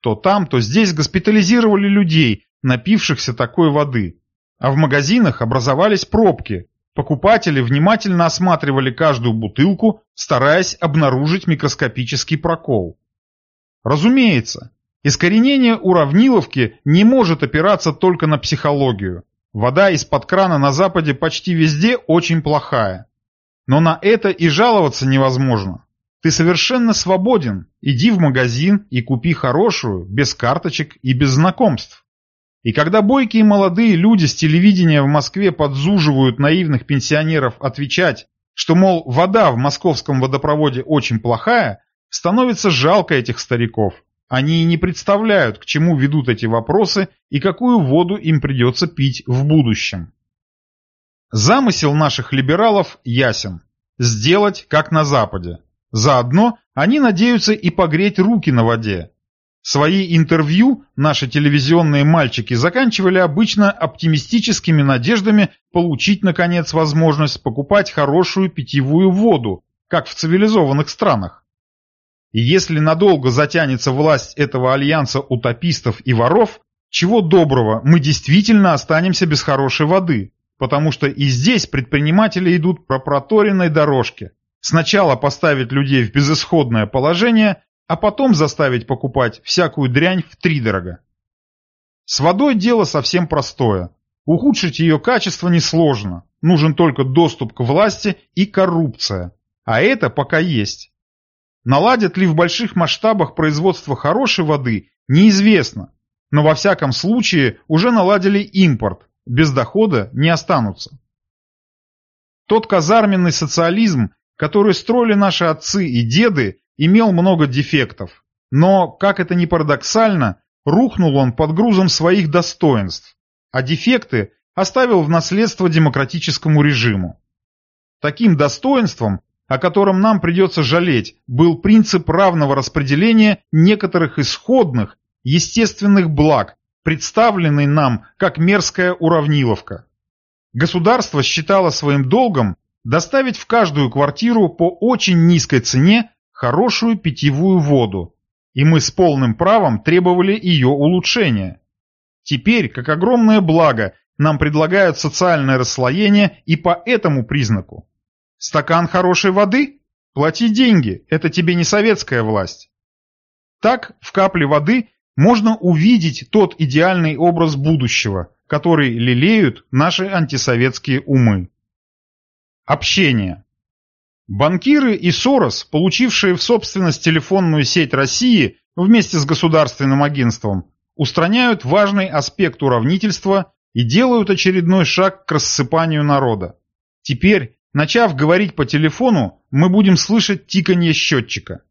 То там, то здесь госпитализировали людей, напившихся такой воды. А в магазинах образовались пробки. Покупатели внимательно осматривали каждую бутылку, стараясь обнаружить микроскопический прокол. Разумеется, искоренение уравниловки не может опираться только на психологию. Вода из-под крана на Западе почти везде очень плохая. Но на это и жаловаться невозможно. Ты совершенно свободен. Иди в магазин и купи хорошую, без карточек и без знакомств. И когда бойкие молодые люди с телевидения в Москве подзуживают наивных пенсионеров отвечать, что, мол, вода в московском водопроводе очень плохая, становится жалко этих стариков. Они и не представляют, к чему ведут эти вопросы и какую воду им придется пить в будущем. Замысел наших либералов ясен – сделать как на Западе. Заодно они надеются и погреть руки на воде, Свои интервью наши телевизионные мальчики заканчивали обычно оптимистическими надеждами получить, наконец, возможность покупать хорошую питьевую воду, как в цивилизованных странах. И если надолго затянется власть этого альянса утопистов и воров, чего доброго, мы действительно останемся без хорошей воды, потому что и здесь предприниматели идут по проторенной дорожке. Сначала поставить людей в безысходное положение, а потом заставить покупать всякую дрянь втридорога. С водой дело совсем простое. Ухудшить ее качество несложно. Нужен только доступ к власти и коррупция. А это пока есть. Наладят ли в больших масштабах производство хорошей воды, неизвестно. Но во всяком случае уже наладили импорт. Без дохода не останутся. Тот казарменный социализм, который строили наши отцы и деды, имел много дефектов, но, как это ни парадоксально, рухнул он под грузом своих достоинств, а дефекты оставил в наследство демократическому режиму. Таким достоинством, о котором нам придется жалеть, был принцип равного распределения некоторых исходных, естественных благ, представленный нам как мерзкая уравниловка. Государство считало своим долгом доставить в каждую квартиру по очень низкой цене хорошую питьевую воду, и мы с полным правом требовали ее улучшения. Теперь, как огромное благо, нам предлагают социальное расслоение и по этому признаку. Стакан хорошей воды? Плати деньги, это тебе не советская власть. Так, в капле воды можно увидеть тот идеальный образ будущего, который лелеют наши антисоветские умы. Общение. Банкиры и Сорос, получившие в собственность телефонную сеть России вместе с государственным агентством, устраняют важный аспект уравнительства и делают очередной шаг к рассыпанию народа. Теперь, начав говорить по телефону, мы будем слышать тиканье счетчика.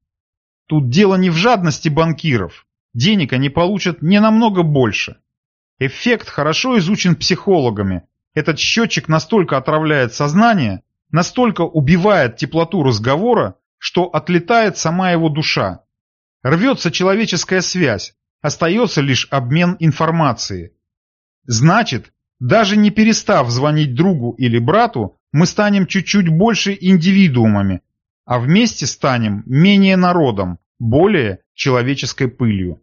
Тут дело не в жадности банкиров. Денег они получат не намного больше. Эффект хорошо изучен психологами. Этот счетчик настолько отравляет сознание, настолько убивает теплоту разговора, что отлетает сама его душа. Рвется человеческая связь, остается лишь обмен информацией. Значит, даже не перестав звонить другу или брату, мы станем чуть-чуть больше индивидуумами, а вместе станем менее народом, более человеческой пылью.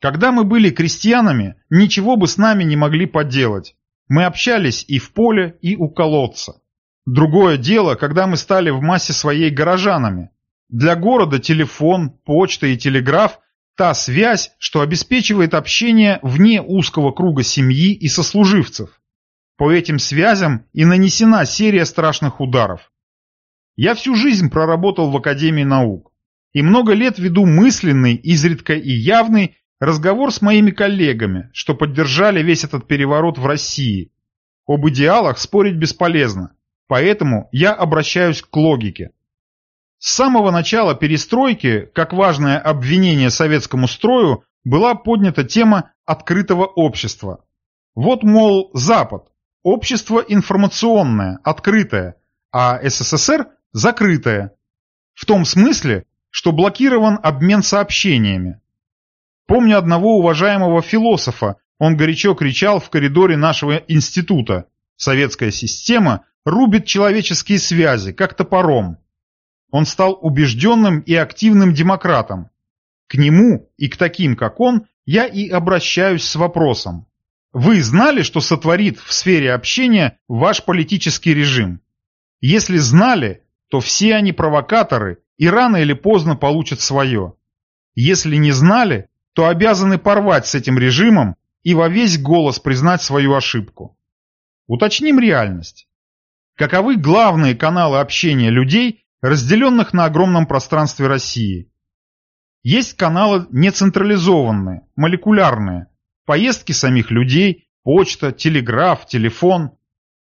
Когда мы были крестьянами, ничего бы с нами не могли поделать. Мы общались и в поле, и у колодца. Другое дело, когда мы стали в массе своей горожанами. Для города телефон, почта и телеграф – та связь, что обеспечивает общение вне узкого круга семьи и сослуживцев. По этим связям и нанесена серия страшных ударов. Я всю жизнь проработал в Академии наук и много лет веду мысленный, изредка и явный разговор с моими коллегами, что поддержали весь этот переворот в России. Об идеалах спорить бесполезно. Поэтому я обращаюсь к логике. С самого начала перестройки, как важное обвинение советскому строю, была поднята тема открытого общества. Вот, мол, Запад – общество информационное, открытое, а СССР – закрытое. В том смысле, что блокирован обмен сообщениями. Помню одного уважаемого философа, он горячо кричал в коридоре нашего института. Советская система рубит человеческие связи, как топором. Он стал убежденным и активным демократом. К нему и к таким, как он, я и обращаюсь с вопросом. Вы знали, что сотворит в сфере общения ваш политический режим? Если знали, то все они провокаторы и рано или поздно получат свое. Если не знали, то обязаны порвать с этим режимом и во весь голос признать свою ошибку. Уточним реальность. Каковы главные каналы общения людей, разделенных на огромном пространстве России? Есть каналы нецентрализованные, молекулярные, поездки самих людей, почта, телеграф, телефон.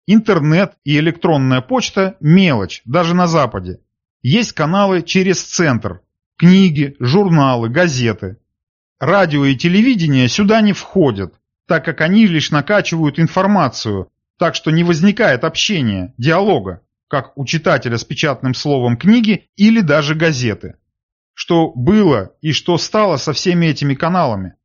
Интернет и электронная почта – мелочь, даже на Западе. Есть каналы через центр, книги, журналы, газеты. Радио и телевидение сюда не входят, так как они лишь накачивают информацию, так что не возникает общения, диалога, как у читателя с печатным словом книги или даже газеты. Что было и что стало со всеми этими каналами?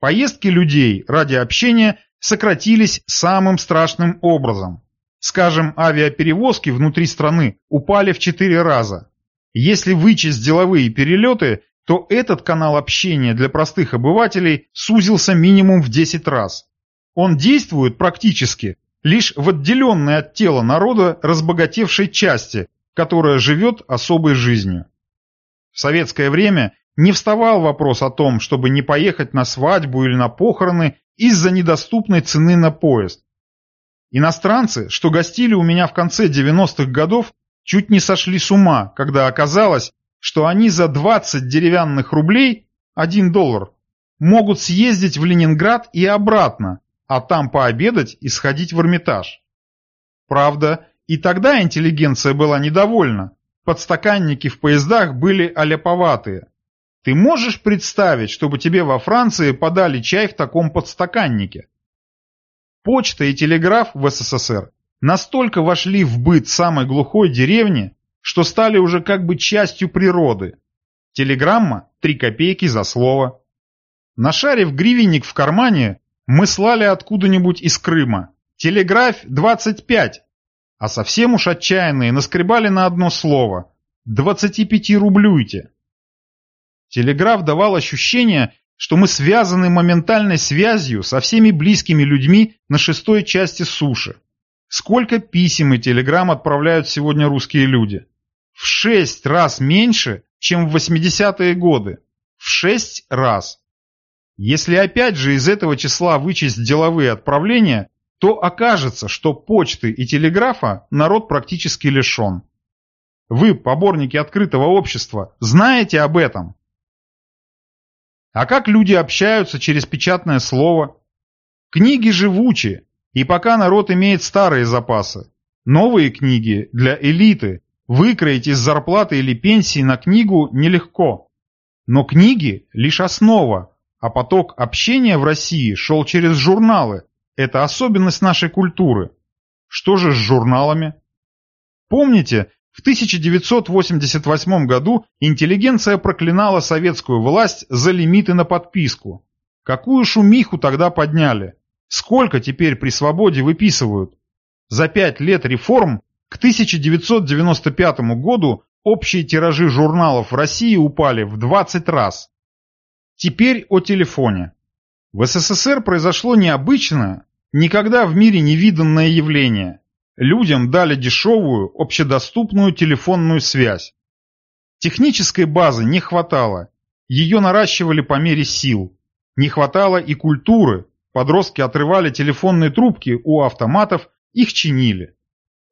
Поездки людей ради общения сократились самым страшным образом. Скажем, авиаперевозки внутри страны упали в 4 раза. Если вычесть деловые перелеты, то этот канал общения для простых обывателей сузился минимум в 10 раз. Он действует практически лишь в отделенной от тела народа разбогатевшей части, которая живет особой жизнью. В советское время не вставал вопрос о том, чтобы не поехать на свадьбу или на похороны из-за недоступной цены на поезд. Иностранцы, что гостили у меня в конце 90-х годов, чуть не сошли с ума, когда оказалось, что они за 20 деревянных рублей, 1 доллар, могут съездить в Ленинград и обратно, а там пообедать и сходить в Эрмитаж. Правда, и тогда интеллигенция была недовольна. Подстаканники в поездах были аляповатые. Ты можешь представить, чтобы тебе во Франции подали чай в таком подстаканнике? Почта и телеграф в СССР настолько вошли в быт самой глухой деревни, что стали уже как бы частью природы. Телеграмма – три копейки за слово. Нашарив гривенник в кармане, мы слали откуда-нибудь из Крыма. Телеграф 25. А совсем уж отчаянные наскребали на одно слово. 25 рублюйте. Телеграф давал ощущение, что мы связаны моментальной связью со всеми близкими людьми на шестой части суши. Сколько писем и телеграмм отправляют сегодня русские люди? в шесть раз меньше, чем в 80-е годы. В шесть раз. Если опять же из этого числа вычесть деловые отправления, то окажется, что почты и телеграфа народ практически лишен. Вы, поборники открытого общества, знаете об этом? А как люди общаются через печатное слово? Книги живучи, и пока народ имеет старые запасы. Новые книги для элиты, Выкроить из зарплаты или пенсии на книгу нелегко. Но книги – лишь основа, а поток общения в России шел через журналы. Это особенность нашей культуры. Что же с журналами? Помните, в 1988 году интеллигенция проклинала советскую власть за лимиты на подписку. Какую шумиху тогда подняли? Сколько теперь при свободе выписывают? За пять лет реформ к 1995 году общие тиражи журналов в России упали в 20 раз. Теперь о телефоне. В СССР произошло необычное, никогда в мире не виданное явление. Людям дали дешевую, общедоступную телефонную связь. Технической базы не хватало, ее наращивали по мере сил. Не хватало и культуры, подростки отрывали телефонные трубки у автоматов, их чинили.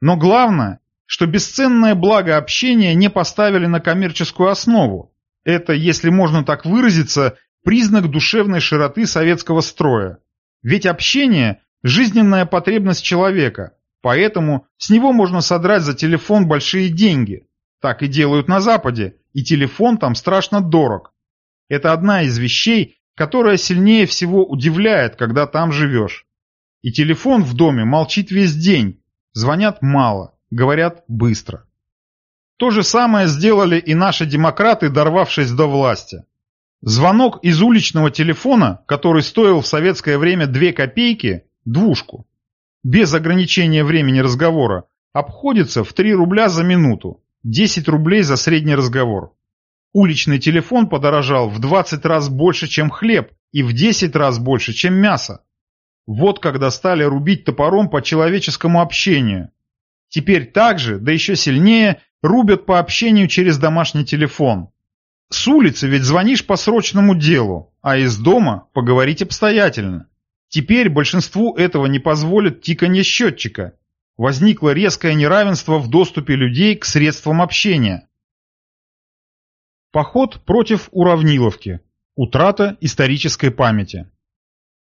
Но главное, что бесценное благо общения не поставили на коммерческую основу. Это, если можно так выразиться, признак душевной широты советского строя. Ведь общение – жизненная потребность человека, поэтому с него можно содрать за телефон большие деньги. Так и делают на Западе, и телефон там страшно дорог. Это одна из вещей, которая сильнее всего удивляет, когда там живешь. И телефон в доме молчит весь день, Звонят мало, говорят быстро. То же самое сделали и наши демократы, дорвавшись до власти. Звонок из уличного телефона, который стоил в советское время 2 копейки, двушку, без ограничения времени разговора, обходится в 3 рубля за минуту, 10 рублей за средний разговор. Уличный телефон подорожал в 20 раз больше, чем хлеб, и в 10 раз больше, чем мясо. Вот когда стали рубить топором по человеческому общению. Теперь также, да еще сильнее, рубят по общению через домашний телефон. С улицы ведь звонишь по срочному делу, а из дома поговорить обстоятельно. Теперь большинству этого не позволит тиканье счетчика. Возникло резкое неравенство в доступе людей к средствам общения. Поход против уравниловки. Утрата исторической памяти.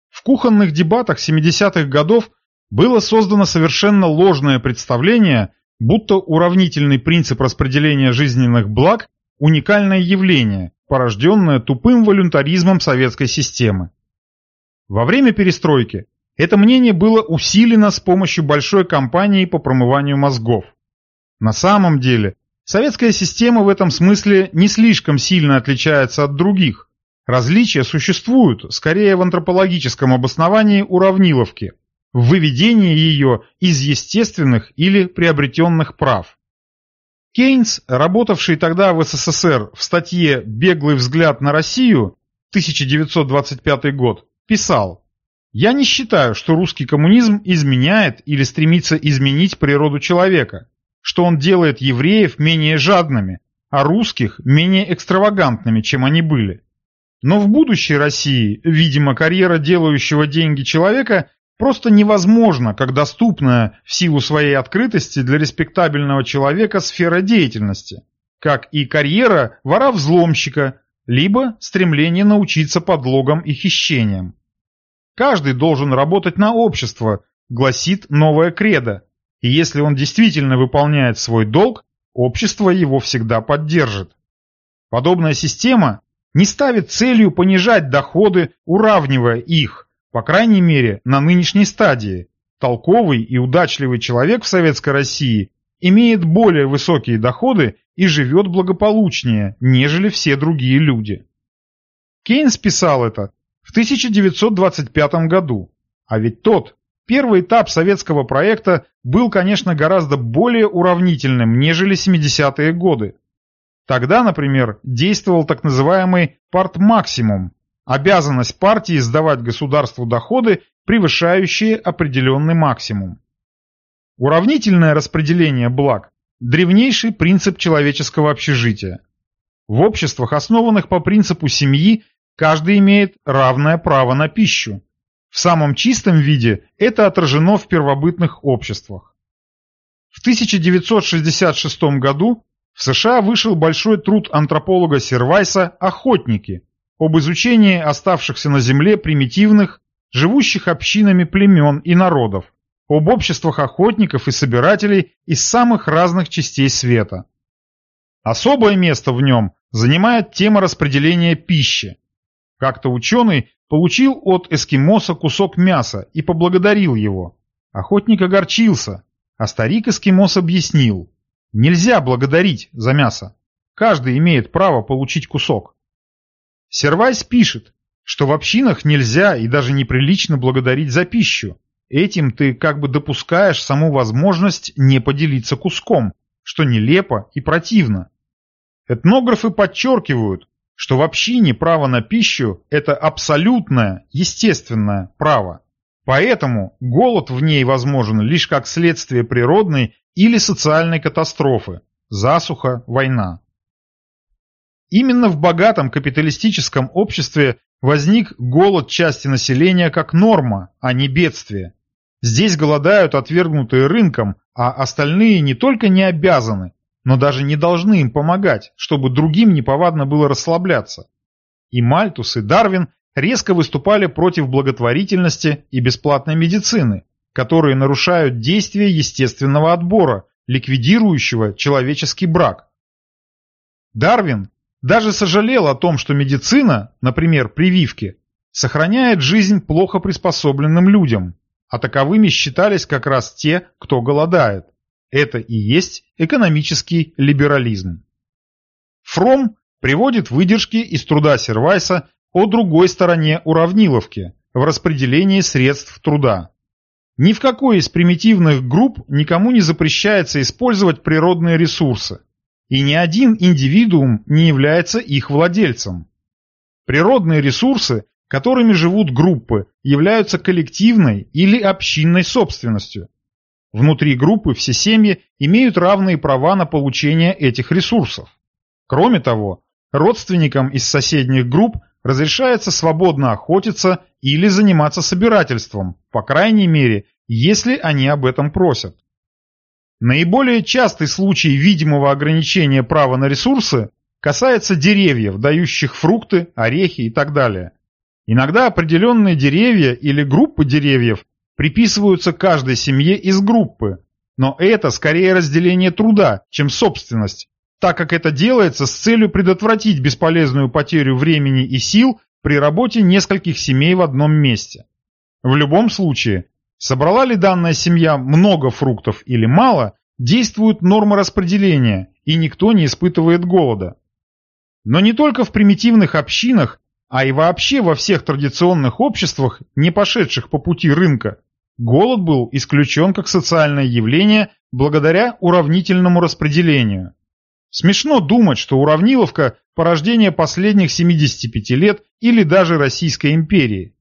В кухонных дебатах 70-х годов было создано совершенно ложное представление, будто уравнительный принцип распределения жизненных благ – уникальное явление, порожденное тупым волюнтаризмом советской системы. Во время перестройки это мнение было усилено с помощью большой кампании по промыванию мозгов. На самом деле, советская система в этом смысле не слишком сильно отличается от других. Различия существуют, скорее в антропологическом обосновании уравниловки, в выведении ее из естественных или приобретенных прав. Кейнс, работавший тогда в СССР в статье «Беглый взгляд на Россию» 1925 год, писал я не считаю, что русский коммунизм изменяет или стремится изменить природу человека, что он делает евреев менее жадными, а русских менее экстравагантными, чем они были. Но в будущей России, видимо, карьера делающего деньги человека просто невозможна, как доступная в силу своей открытости для респектабельного человека сфера деятельности, как и карьера вора-взломщика, либо стремление научиться подлогам и хищениям. Каждый должен работать на общество, гласит новая кредо. И если он действительно выполняет свой долг, общество его всегда поддержит. Подобная система не ставит целью понижать доходы, уравнивая их, по крайней мере, на нынешней стадии. Толковый и удачливый человек в Советской России имеет более высокие доходы и живет благополучнее, нежели все другие люди. Кейнс писал это в 1925 году. А ведь тот, первый этап советского проекта был, конечно, гораздо более уравнительным, нежели 70-е годы. Тогда, например, действовал так называемый партмаксимум – обязанность партии сдавать государству доходы, превышающие определенный максимум. Уравнительное распределение благ – древнейший принцип человеческого общежития. В обществах, основанных по принципу семьи, Каждый имеет равное право на пищу. В самом чистом виде это отражено в первобытных обществах. В 1966 году в США вышел большой труд антрополога Сервайса «Охотники» об изучении оставшихся на Земле примитивных, живущих общинами племен и народов, об обществах охотников и собирателей из самых разных частей света. Особое место в нем занимает тема распределения пищи. Как-то ученый получил от эскимоса кусок мяса и поблагодарил его. Охотник огорчился, а старик-эскимос объяснил. Нельзя благодарить за мясо. Каждый имеет право получить кусок. Сервайс пишет, что в общинах нельзя и даже неприлично благодарить за пищу. Этим ты как бы допускаешь саму возможность не поделиться куском, что нелепо и противно. Этнографы подчеркивают, что в общине право на пищу – это абсолютное, естественное право. Поэтому голод в ней возможен лишь как следствие природной или социальной катастрофы – засуха, война. Именно в богатом капиталистическом обществе возник голод части населения как норма, а не бедствие. Здесь голодают отвергнутые рынком, а остальные не только не обязаны, но даже не должны им помогать, чтобы другим неповадно было расслабляться. И Мальтус, и Дарвин резко выступали против благотворительности и бесплатной медицины, которые нарушают действие естественного отбора, ликвидирующего человеческий брак. Дарвин даже сожалел о том, что медицина, например, прививки, сохраняет жизнь плохо приспособленным людям, а таковыми считались как раз те, кто голодает. Это и есть экономический либерализм. Фром приводит выдержки из труда Сервайса о другой стороне уравниловки в распределении средств труда. Ни в какой из примитивных групп никому не запрещается использовать природные ресурсы, и ни один индивидуум не является их владельцем. Природные ресурсы, которыми живут группы, являются коллективной или общинной собственностью, Внутри группы все семьи имеют равные права на получение этих ресурсов. Кроме того, родственникам из соседних групп разрешается свободно охотиться или заниматься собирательством, по крайней мере, если они об этом просят. Наиболее частый случай видимого ограничения права на ресурсы касается деревьев, дающих фрукты, орехи и так далее. Иногда определенные деревья или группы деревьев приписываются каждой семье из группы, но это скорее разделение труда, чем собственность, так как это делается с целью предотвратить бесполезную потерю времени и сил при работе нескольких семей в одном месте. В любом случае, собрала ли данная семья много фруктов или мало, действуют нормы распределения, и никто не испытывает голода. Но не только в примитивных общинах, а и вообще во всех традиционных обществах, не пошедших по пути рынка, голод был исключен как социальное явление благодаря уравнительному распределению. Смешно думать, что уравниловка – порождение последних 75 лет или даже Российской империи.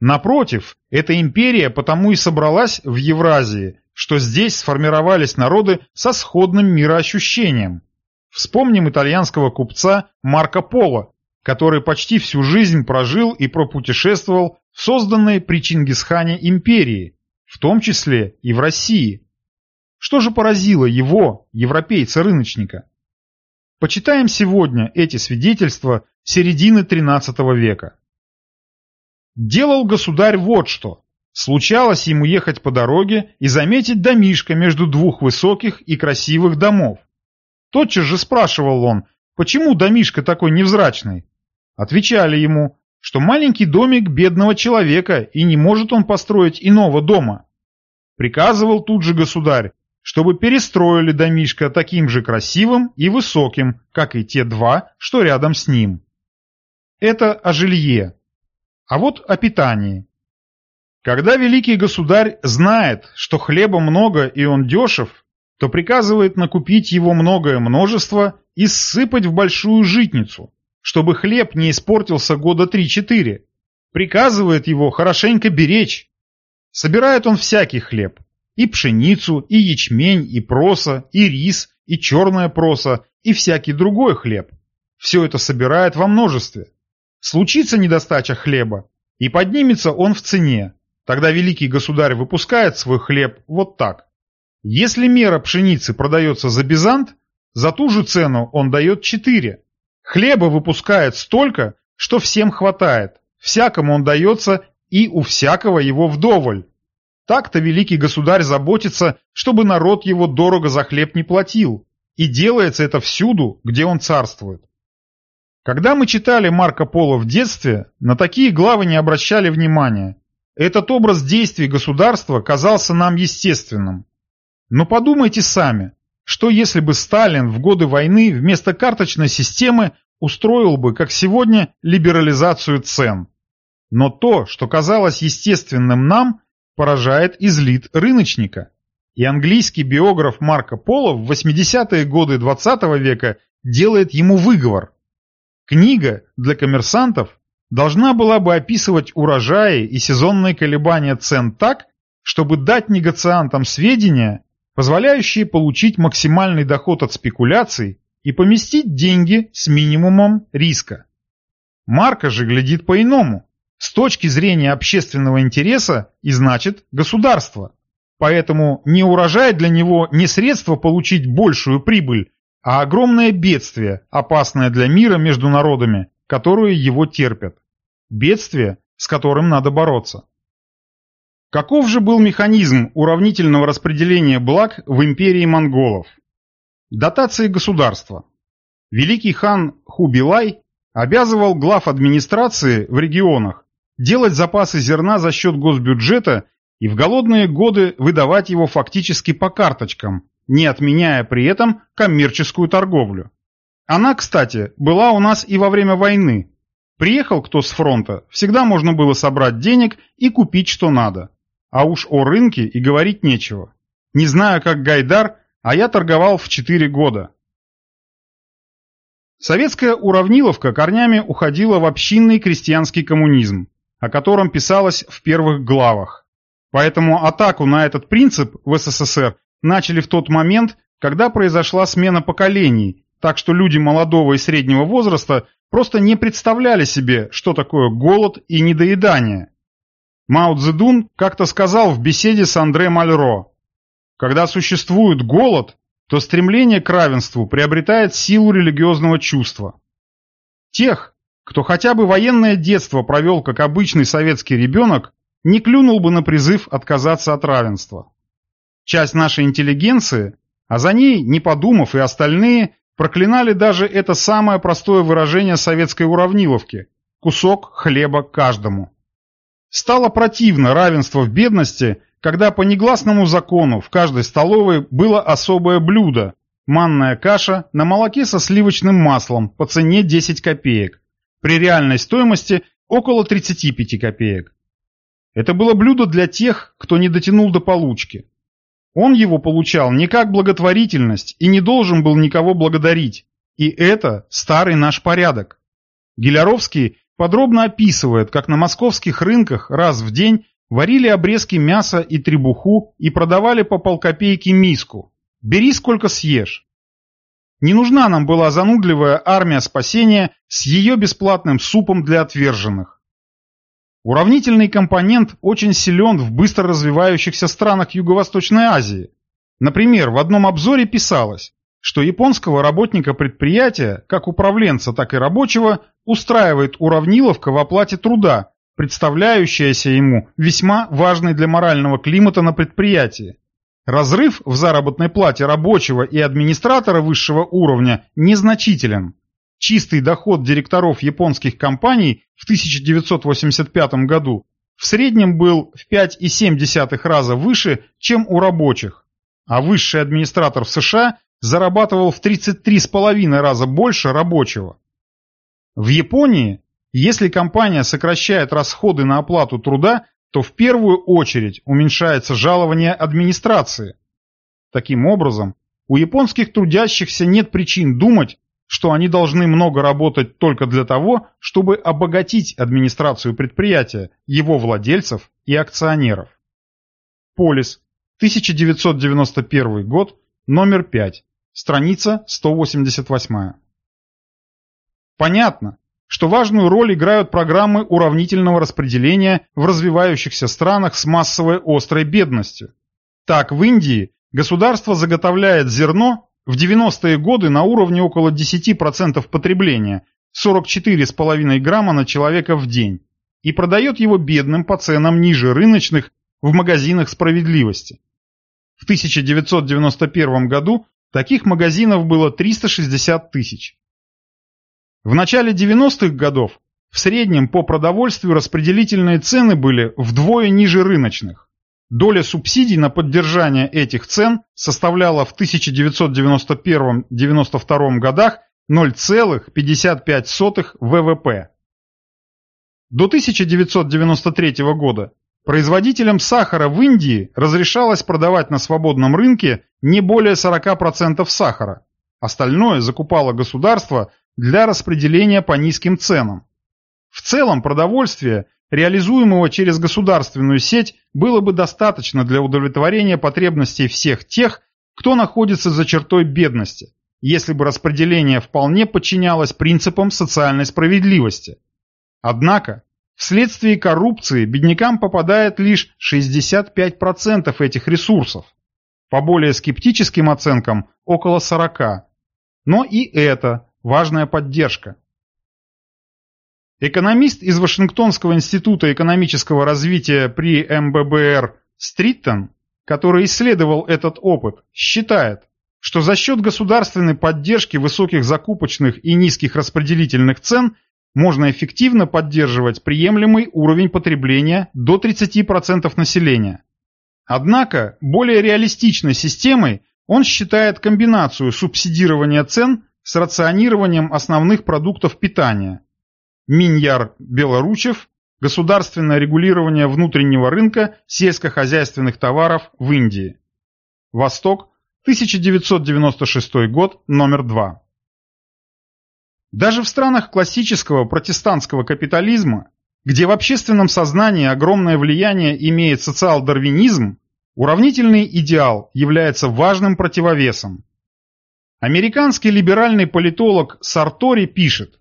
Напротив, эта империя потому и собралась в Евразии, что здесь сформировались народы со сходным мироощущением. Вспомним итальянского купца Марко Поло, который почти всю жизнь прожил и пропутешествовал в созданной при Чингисхане империи, в том числе и в России. Что же поразило его, европейца-рыночника? Почитаем сегодня эти свидетельства середины XIII века. Делал государь вот что. Случалось ему ехать по дороге и заметить домишко между двух высоких и красивых домов. Тотчас же спрашивал он, почему домишко такой невзрачный? Отвечали ему, что маленький домик бедного человека и не может он построить иного дома. Приказывал тут же государь, чтобы перестроили домишко таким же красивым и высоким, как и те два, что рядом с ним. Это о жилье. А вот о питании. Когда великий государь знает, что хлеба много и он дешев, то приказывает накупить его многое множество и ссыпать в большую житницу, чтобы хлеб не испортился года три-четыре. Приказывает его хорошенько беречь. Собирает он всякий хлеб, и пшеницу, и ячмень, и проса, и рис, и черная проса, и всякий другой хлеб. Все это собирает во множестве. Случится недостача хлеба, и поднимется он в цене. Тогда великий государь выпускает свой хлеб вот так. Если мера пшеницы продается за бизант, за ту же цену он дает 4. Хлеба выпускает столько, что всем хватает. Всякому он дается, и у всякого его вдоволь. Так-то великий государь заботится, чтобы народ его дорого за хлеб не платил, и делается это всюду, где он царствует. Когда мы читали Марко Поло в детстве, на такие главы не обращали внимания. Этот образ действий государства казался нам естественным. Но подумайте сами, что если бы Сталин в годы войны вместо карточной системы устроил бы, как сегодня, либерализацию цен? Но то, что казалось естественным нам, поражает излит рыночника. И английский биограф Марко Поло в 80-е годы 20 -го века делает ему выговор. Книга для коммерсантов должна была бы описывать урожаи и сезонные колебания цен так, чтобы дать негациантам сведения, позволяющие получить максимальный доход от спекуляций и поместить деньги с минимумом риска. Марка же глядит по-иному с точки зрения общественного интереса и значит государства. Поэтому не урожай для него не средство получить большую прибыль, а огромное бедствие, опасное для мира между народами, которые его терпят. Бедствие, с которым надо бороться. Каков же был механизм уравнительного распределения благ в империи монголов? Дотации государства. Великий хан Хубилай обязывал глав администрации в регионах делать запасы зерна за счет госбюджета и в голодные годы выдавать его фактически по карточкам, не отменяя при этом коммерческую торговлю. Она, кстати, была у нас и во время войны. Приехал кто с фронта, всегда можно было собрать денег и купить что надо. А уж о рынке и говорить нечего. Не знаю, как Гайдар, а я торговал в 4 года. Советская уравниловка корнями уходила в общинный крестьянский коммунизм о котором писалось в первых главах. Поэтому атаку на этот принцип в СССР начали в тот момент, когда произошла смена поколений, так что люди молодого и среднего возраста просто не представляли себе, что такое голод и недоедание. Мао Цзэдун как-то сказал в беседе с Андре Мальро, «Когда существует голод, то стремление к равенству приобретает силу религиозного чувства. Тех, кто хотя бы военное детство провел как обычный советский ребенок, не клюнул бы на призыв отказаться от равенства. Часть нашей интеллигенции, а за ней, не подумав, и остальные, проклинали даже это самое простое выражение советской уравниловки – кусок хлеба каждому. Стало противно равенство в бедности, когда по негласному закону в каждой столовой было особое блюдо – манная каша на молоке со сливочным маслом по цене 10 копеек, при реальной стоимости около 35 копеек. Это было блюдо для тех, кто не дотянул до получки. Он его получал не как благотворительность и не должен был никого благодарить. И это старый наш порядок. Геляровский подробно описывает, как на московских рынках раз в день варили обрезки мяса и требуху и продавали по полкопейки миску. Бери сколько съешь. Не нужна нам была занудливая армия спасения с ее бесплатным супом для отверженных. Уравнительный компонент очень силен в быстро развивающихся странах Юго-Восточной Азии. Например, в одном обзоре писалось, что японского работника предприятия, как управленца, так и рабочего, устраивает уравниловка в оплате труда, представляющаяся ему весьма важной для морального климата на предприятии. Разрыв в заработной плате рабочего и администратора высшего уровня незначителен. Чистый доход директоров японских компаний в 1985 году в среднем был в 5,7 раза выше, чем у рабочих, а высший администратор в США зарабатывал в 33,5 раза больше рабочего. В Японии, если компания сокращает расходы на оплату труда, то в первую очередь уменьшается жалование администрации. Таким образом, у японских трудящихся нет причин думать, что они должны много работать только для того, чтобы обогатить администрацию предприятия, его владельцев и акционеров. Полис, 1991 год, номер 5, страница 188. Понятно, что важную роль играют программы уравнительного распределения в развивающихся странах с массовой острой бедностью. Так, в Индии государство заготовляет зерно в 90-е годы на уровне около 10% потребления, 44,5 грамма на человека в день, и продает его бедным по ценам ниже рыночных в магазинах справедливости. В 1991 году таких магазинов было 360 тысяч. В начале 90-х годов в среднем по продовольствию распределительные цены были вдвое ниже рыночных. Доля субсидий на поддержание этих цен составляла в 1991-92 годах 0,55 ВВП. До 1993 года производителям сахара в Индии разрешалось продавать на свободном рынке не более 40% сахара. Остальное закупало государство для распределения по низким ценам. В целом продовольствия, реализуемого через государственную сеть, было бы достаточно для удовлетворения потребностей всех тех, кто находится за чертой бедности, если бы распределение вполне подчинялось принципам социальной справедливости. Однако, вследствие коррупции беднякам попадает лишь 65% этих ресурсов. По более скептическим оценкам – около 40%. Но и это важная поддержка. Экономист из Вашингтонского института экономического развития при МББР Стриттон, который исследовал этот опыт, считает, что за счет государственной поддержки высоких закупочных и низких распределительных цен можно эффективно поддерживать приемлемый уровень потребления до 30% населения. Однако, более реалистичной системой он считает комбинацию субсидирования цен с рационированием основных продуктов питания. Миньяр Белоручев Государственное регулирование внутреннего рынка сельскохозяйственных товаров в Индии. Восток, 1996 год, номер 2. Даже в странах классического протестантского капитализма, где в общественном сознании огромное влияние имеет социал-дарвинизм, уравнительный идеал является важным противовесом. Американский либеральный политолог Сартори пишет,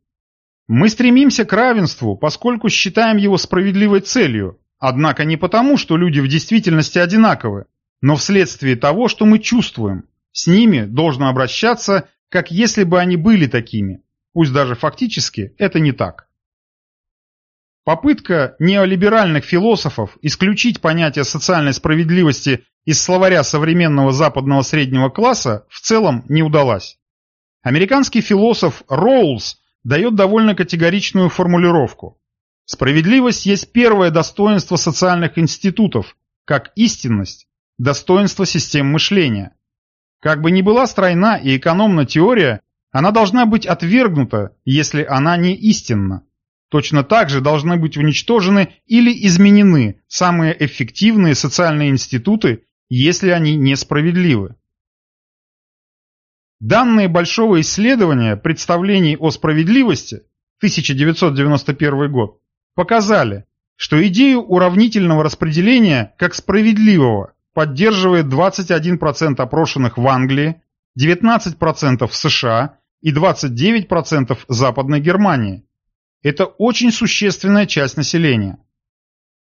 «Мы стремимся к равенству, поскольку считаем его справедливой целью, однако не потому, что люди в действительности одинаковы, но вследствие того, что мы чувствуем. С ними должно обращаться, как если бы они были такими, пусть даже фактически это не так». Попытка неолиберальных философов исключить понятие социальной справедливости из словаря современного западного среднего класса в целом не удалась. Американский философ Роулс дает довольно категоричную формулировку. Справедливость есть первое достоинство социальных институтов, как истинность, достоинство систем мышления. Как бы ни была стройна и экономна теория, она должна быть отвергнута, если она не истинна. Точно так же должны быть уничтожены или изменены самые эффективные социальные институты, если они несправедливы. Данные большого исследования представлений о справедливости 1991 год показали, что идею уравнительного распределения как справедливого поддерживает 21% опрошенных в Англии, 19% в США и 29% в Западной Германии. Это очень существенная часть населения.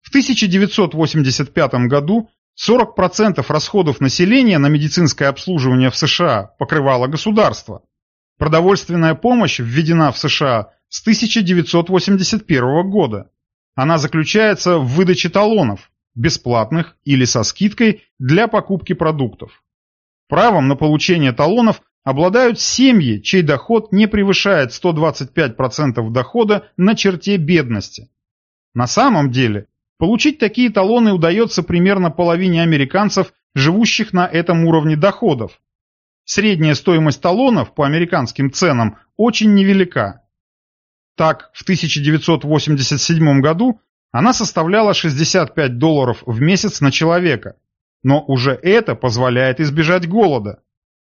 В 1985 году 40% расходов населения на медицинское обслуживание в США покрывало государство. Продовольственная помощь введена в США с 1981 года. Она заключается в выдаче талонов, бесплатных или со скидкой для покупки продуктов. Правом на получение талонов обладают семьи, чей доход не превышает 125% дохода на черте бедности. На самом деле, получить такие талоны удается примерно половине американцев, живущих на этом уровне доходов. Средняя стоимость талонов по американским ценам очень невелика. Так, в 1987 году она составляла 65 долларов в месяц на человека, но уже это позволяет избежать голода.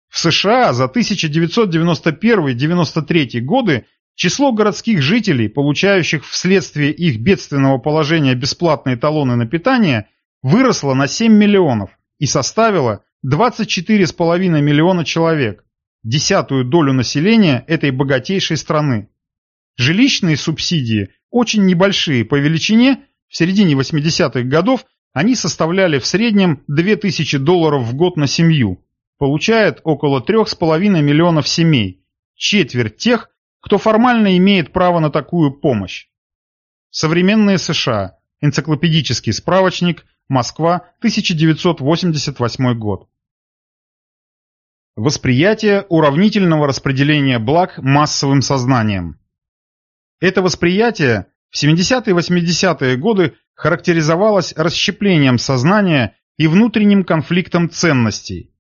В США за 1991-93 годы число городских жителей, получающих вследствие их бедственного положения бесплатные талоны на питание, выросло на 7 миллионов и составило 24,5 миллиона человек, десятую долю населения этой богатейшей страны. Жилищные субсидии очень небольшие по величине, в середине 80-х годов они составляли в среднем 2000 долларов в год на семью, получает около 3,5 миллионов семей, четверть тех, кто формально имеет право на такую помощь. Современные США. Энциклопедический справочник. Москва, 1988 год. Восприятие уравнительного распределения благ массовым сознанием. Это восприятие в 70-е 80-е годы характеризовалось расщеплением сознания и внутренним конфликтом ценностей.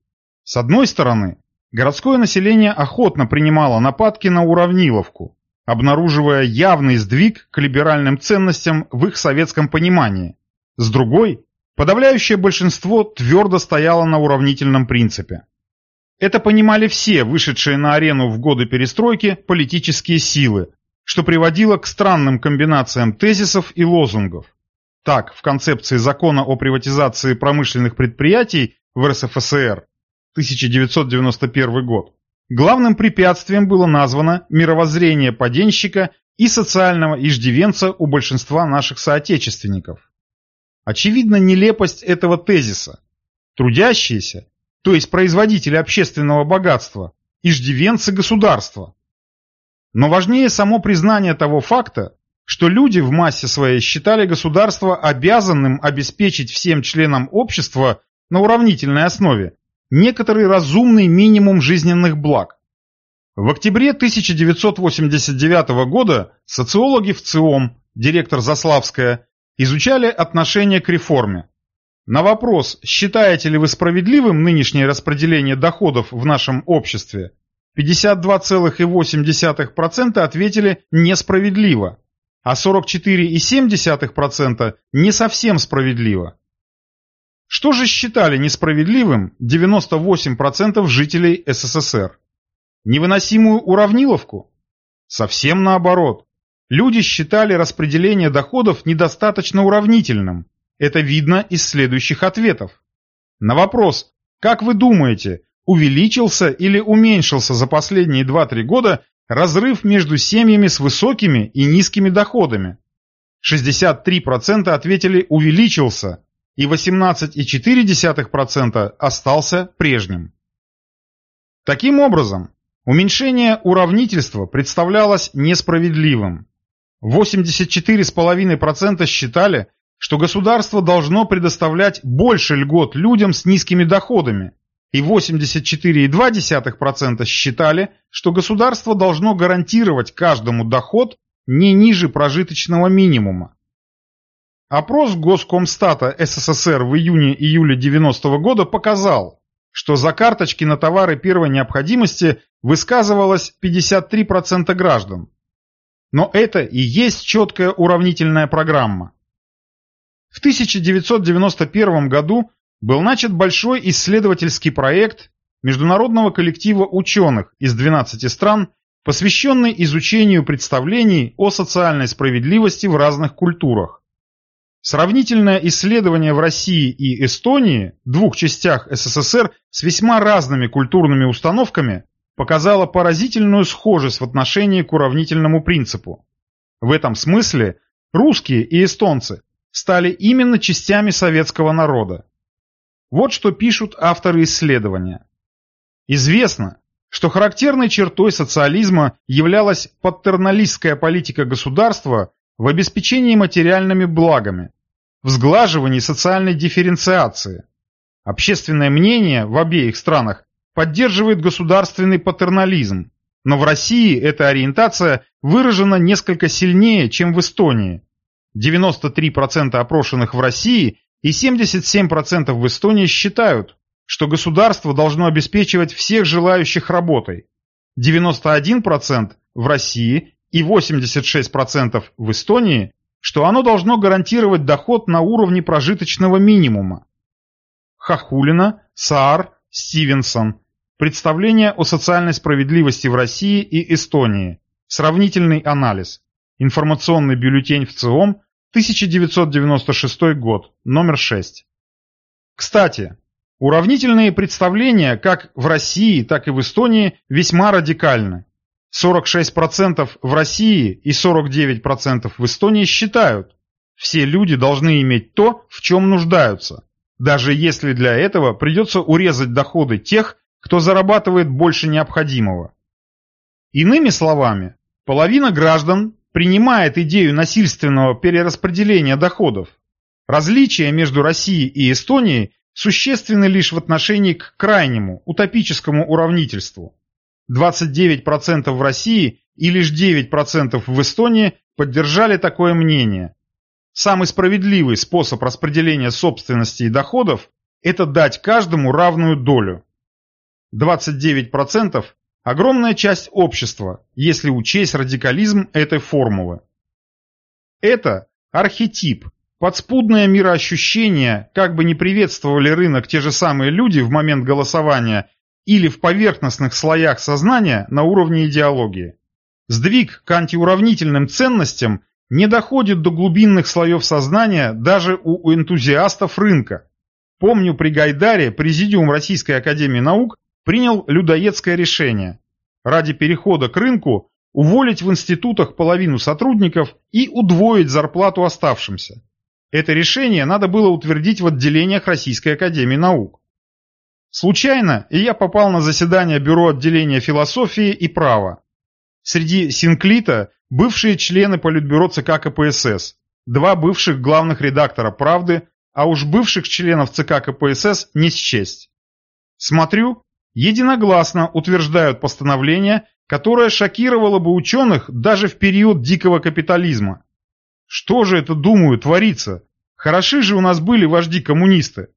С одной стороны, городское население охотно принимало нападки на уравниловку, обнаруживая явный сдвиг к либеральным ценностям в их советском понимании. С другой, подавляющее большинство твердо стояло на уравнительном принципе. Это понимали все вышедшие на арену в годы перестройки политические силы, что приводило к странным комбинациям тезисов и лозунгов. Так, в концепции закона о приватизации промышленных предприятий в РСФСР 1991 год, главным препятствием было названо мировоззрение паденщика и социального иждивенца у большинства наших соотечественников. Очевидна нелепость этого тезиса. Трудящиеся, то есть производители общественного богатства, иждивенцы государства, но важнее само признание того факта, что люди в массе своей считали государство обязанным обеспечить всем членам общества на уравнительной основе некоторый разумный минимум жизненных благ. В октябре 1989 года социологи в ЦИОМ, директор Заславская, изучали отношение к реформе. На вопрос, считаете ли вы справедливым нынешнее распределение доходов в нашем обществе, 52,8% ответили «несправедливо», а 44,7% «не совсем справедливо». Что же считали несправедливым 98% жителей СССР? Невыносимую уравниловку? Совсем наоборот. Люди считали распределение доходов недостаточно уравнительным. Это видно из следующих ответов. На вопрос «Как вы думаете, увеличился или уменьшился за последние 2-3 года разрыв между семьями с высокими и низкими доходами. 63% ответили «увеличился», и 18,4% остался прежним. Таким образом, уменьшение уравнительства представлялось несправедливым. 84,5% считали, что государство должно предоставлять больше льгот людям с низкими доходами, и 84,2% считали, что государство должно гарантировать каждому доход не ниже прожиточного минимума. Опрос Госкомстата СССР в июне-июле 90 -го года показал, что за карточки на товары первой необходимости высказывалось 53% граждан. Но это и есть четкая уравнительная программа. В 1991 году был начат большой исследовательский проект международного коллектива ученых из 12 стран, посвященный изучению представлений о социальной справедливости в разных культурах. Сравнительное исследование в России и Эстонии, двух частях СССР с весьма разными культурными установками, показало поразительную схожесть в отношении к уравнительному принципу. В этом смысле русские и эстонцы стали именно частями советского народа. Вот что пишут авторы исследования. Известно, что характерной чертой социализма являлась паттерналистская политика государства в обеспечении материальными благами, в сглаживании социальной дифференциации. Общественное мнение в обеих странах поддерживает государственный патернализм, но в России эта ориентация выражена несколько сильнее, чем в Эстонии. 93% опрошенных в России и 77% в Эстонии считают, что государство должно обеспечивать всех желающих работой. 91% в России и 86% в Эстонии, что оно должно гарантировать доход на уровне прожиточного минимума. Хахулина, Саар, Стивенсон. Представление о социальной справедливости в России и Эстонии. Сравнительный анализ. Информационный бюллетень в ЦИОМ, 1996 год, номер 6. Кстати, уравнительные представления как в России, так и в Эстонии весьма радикальны. 46% в России и 49% в Эстонии считают, все люди должны иметь то, в чем нуждаются, даже если для этого придется урезать доходы тех, кто зарабатывает больше необходимого. Иными словами, половина граждан принимает идею насильственного перераспределения доходов. Различия между Россией и Эстонией существенны лишь в отношении к крайнему, утопическому уравнительству. 29% в России и лишь 9% в Эстонии поддержали такое мнение. Самый справедливый способ распределения собственности и доходов – это дать каждому равную долю. 29% – огромная часть общества, если учесть радикализм этой формулы. Это архетип, подспудное мироощущение, как бы не приветствовали рынок те же самые люди в момент голосования или в поверхностных слоях сознания на уровне идеологии. Сдвиг к антиуравнительным ценностям не доходит до глубинных слоев сознания даже у энтузиастов рынка. Помню, при Гайдаре Президиум Российской Академии Наук принял людоедское решение. Ради перехода к рынку уволить в институтах половину сотрудников и удвоить зарплату оставшимся. Это решение надо было утвердить в отделениях Российской Академии Наук. Случайно и я попал на заседание Бюро отделения философии и права. Среди синклита бывшие члены Политбюро ЦК КПСС, два бывших главных редактора «Правды», а уж бывших членов ЦК КПСС не счесть. Смотрю, единогласно утверждают постановление, которое шокировало бы ученых даже в период дикого капитализма. Что же это, думаю, творится? Хороши же у нас были вожди-коммунисты.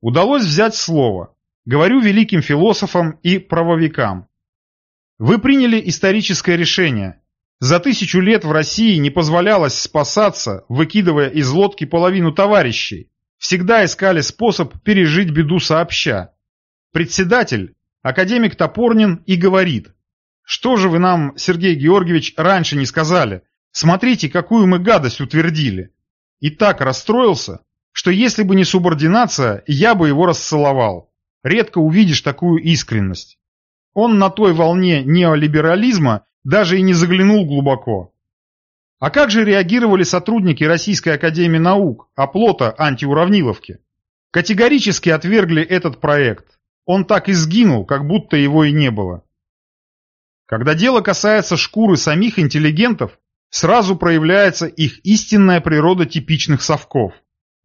Удалось взять слово. Говорю великим философам и правовикам. Вы приняли историческое решение. За тысячу лет в России не позволялось спасаться, выкидывая из лодки половину товарищей. Всегда искали способ пережить беду сообща. Председатель, академик Топорнин, и говорит. Что же вы нам, Сергей Георгиевич, раньше не сказали? Смотрите, какую мы гадость утвердили. И так расстроился, что если бы не субординация, я бы его расцеловал. Редко увидишь такую искренность. Он на той волне неолиберализма даже и не заглянул глубоко. А как же реагировали сотрудники Российской Академии Наук, оплота антиуравниловки? Категорически отвергли этот проект. Он так и сгинул, как будто его и не было. Когда дело касается шкуры самих интеллигентов, сразу проявляется их истинная природа типичных совков.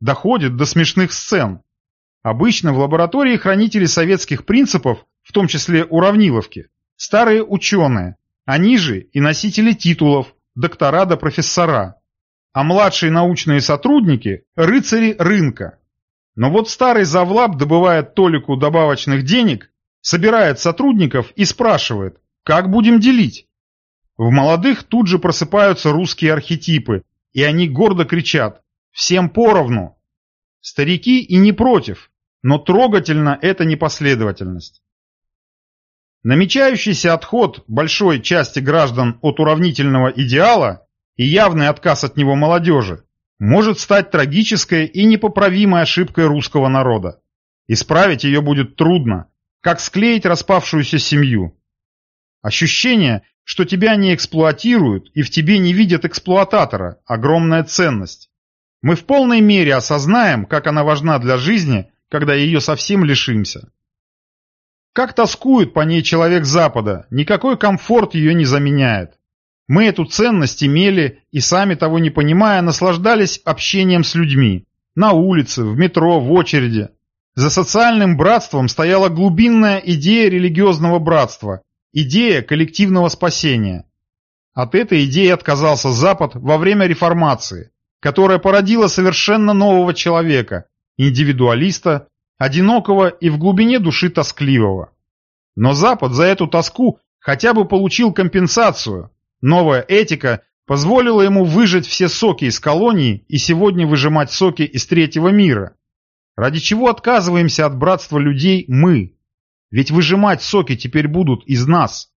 Доходит до смешных сцен. Обычно в лаборатории хранители советских принципов, в том числе уравниловки, старые ученые, они же и носители титулов, доктора да профессора, а младшие научные сотрудники – рыцари рынка. Но вот старый завлаб добывает толику добавочных денег, собирает сотрудников и спрашивает, как будем делить? В молодых тут же просыпаются русские архетипы, и они гордо кричат «Всем поровну!». Старики и не против, но трогательно эта непоследовательность. Намечающийся отход большой части граждан от уравнительного идеала и явный отказ от него молодежи может стать трагической и непоправимой ошибкой русского народа. Исправить ее будет трудно, как склеить распавшуюся семью. Ощущение, что тебя не эксплуатируют и в тебе не видят эксплуататора – огромная ценность. Мы в полной мере осознаем, как она важна для жизни, когда ее совсем лишимся. Как тоскует по ней человек Запада, никакой комфорт ее не заменяет. Мы эту ценность имели и, сами того не понимая, наслаждались общением с людьми. На улице, в метро, в очереди. За социальным братством стояла глубинная идея религиозного братства, Идея коллективного спасения. От этой идеи отказался Запад во время реформации, которая породила совершенно нового человека, индивидуалиста, одинокого и в глубине души тоскливого. Но Запад за эту тоску хотя бы получил компенсацию. Новая этика позволила ему выжать все соки из колонии и сегодня выжимать соки из третьего мира. Ради чего отказываемся от братства людей мы, ведь выжимать соки теперь будут из нас.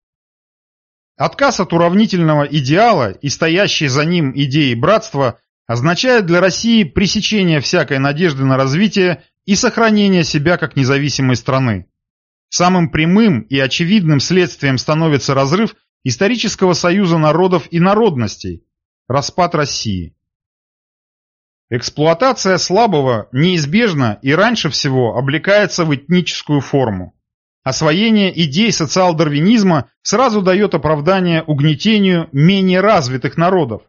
Отказ от уравнительного идеала и стоящей за ним идеи братства означает для России пресечение всякой надежды на развитие и сохранение себя как независимой страны. Самым прямым и очевидным следствием становится разрыв исторического союза народов и народностей, распад России. Эксплуатация слабого неизбежно и раньше всего облекается в этническую форму. Освоение идей социал-дарвинизма сразу дает оправдание угнетению менее развитых народов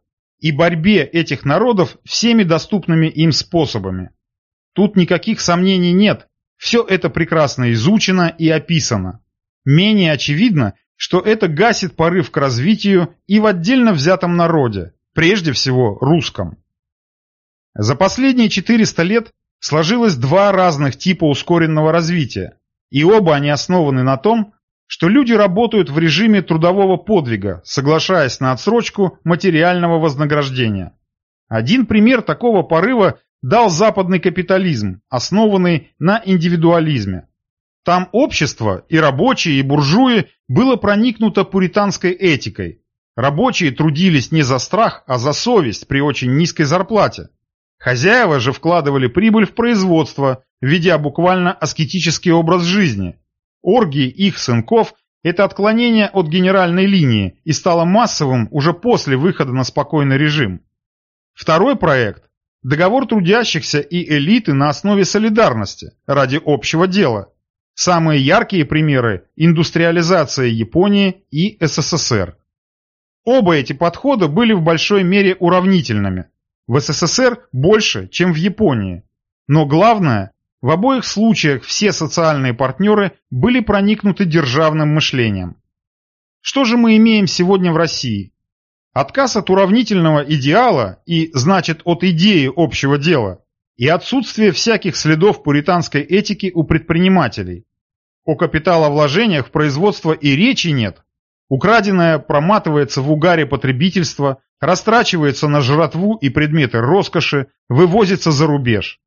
и борьбе этих народов всеми доступными им способами. Тут никаких сомнений нет, все это прекрасно изучено и описано. Менее очевидно, что это гасит порыв к развитию и в отдельно взятом народе, прежде всего русском. За последние 400 лет сложилось два разных типа ускоренного развития и оба они основаны на том, что люди работают в режиме трудового подвига, соглашаясь на отсрочку материального вознаграждения. Один пример такого порыва дал западный капитализм, основанный на индивидуализме. Там общество, и рабочие, и буржуи, было проникнуто пуританской этикой. Рабочие трудились не за страх, а за совесть при очень низкой зарплате. Хозяева же вкладывали прибыль в производство, ведя буквально аскетический образ жизни. Оргии их сынков – это отклонение от генеральной линии и стало массовым уже после выхода на спокойный режим. Второй проект – договор трудящихся и элиты на основе солидарности ради общего дела. Самые яркие примеры – индустриализация Японии и СССР. Оба эти подхода были в большой мере уравнительными. В СССР больше, чем в Японии. Но главное, в обоих случаях все социальные партнеры были проникнуты державным мышлением. Что же мы имеем сегодня в России? Отказ от уравнительного идеала и, значит, от идеи общего дела, и отсутствие всяких следов пуританской этики у предпринимателей. О капиталовложениях в производство и речи нет. Украденное проматывается в угаре потребительства, растрачивается на жратву и предметы роскоши, вывозится за рубеж.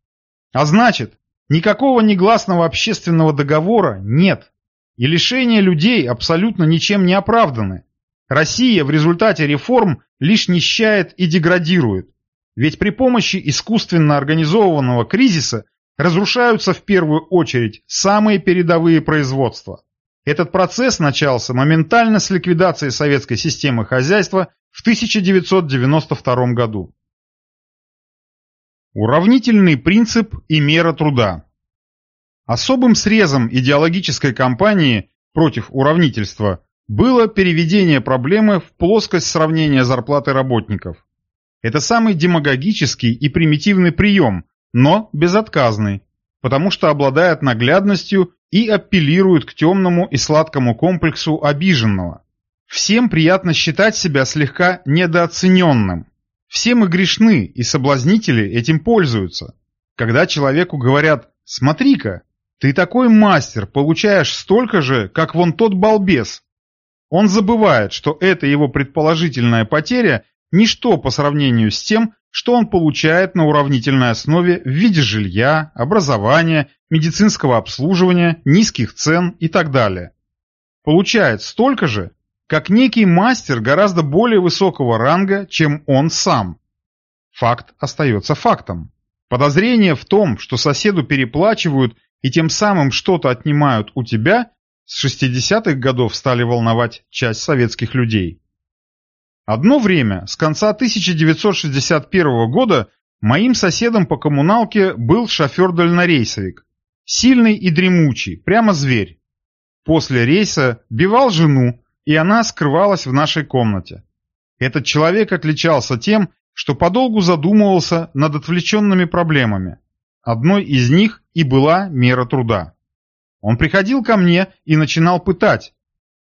А значит, никакого негласного общественного договора нет. И лишения людей абсолютно ничем не оправданы. Россия в результате реформ лишь нищает и деградирует. Ведь при помощи искусственно организованного кризиса разрушаются в первую очередь самые передовые производства. Этот процесс начался моментально с ликвидации советской системы хозяйства в 1992 году. Уравнительный принцип и мера труда. Особым срезом идеологической кампании против уравнительства было переведение проблемы в плоскость сравнения зарплаты работников. Это самый демагогический и примитивный прием, но безотказный, потому что обладает наглядностью и апеллирует к темному и сладкому комплексу обиженного. Всем приятно считать себя слегка недооцененным. Все мы грешны, и соблазнители этим пользуются. Когда человеку говорят «Смотри-ка, ты такой мастер, получаешь столько же, как вон тот балбес», он забывает, что эта его предположительная потеря – ничто по сравнению с тем, что он получает на уравнительной основе в виде жилья, образования, медицинского обслуживания, низких цен и так далее. Получает столько же, как некий мастер гораздо более высокого ранга, чем он сам. Факт остается фактом. Подозрение в том, что соседу переплачивают и тем самым что-то отнимают у тебя, с 60-х годов стали волновать часть советских людей. Одно время, с конца 1961 года, моим соседом по коммуналке был шофер-дальнорейсовик. Сильный и дремучий, прямо зверь. После рейса бивал жену, и она скрывалась в нашей комнате. Этот человек отличался тем, что подолгу задумывался над отвлеченными проблемами. Одной из них и была мера труда. Он приходил ко мне и начинал пытать,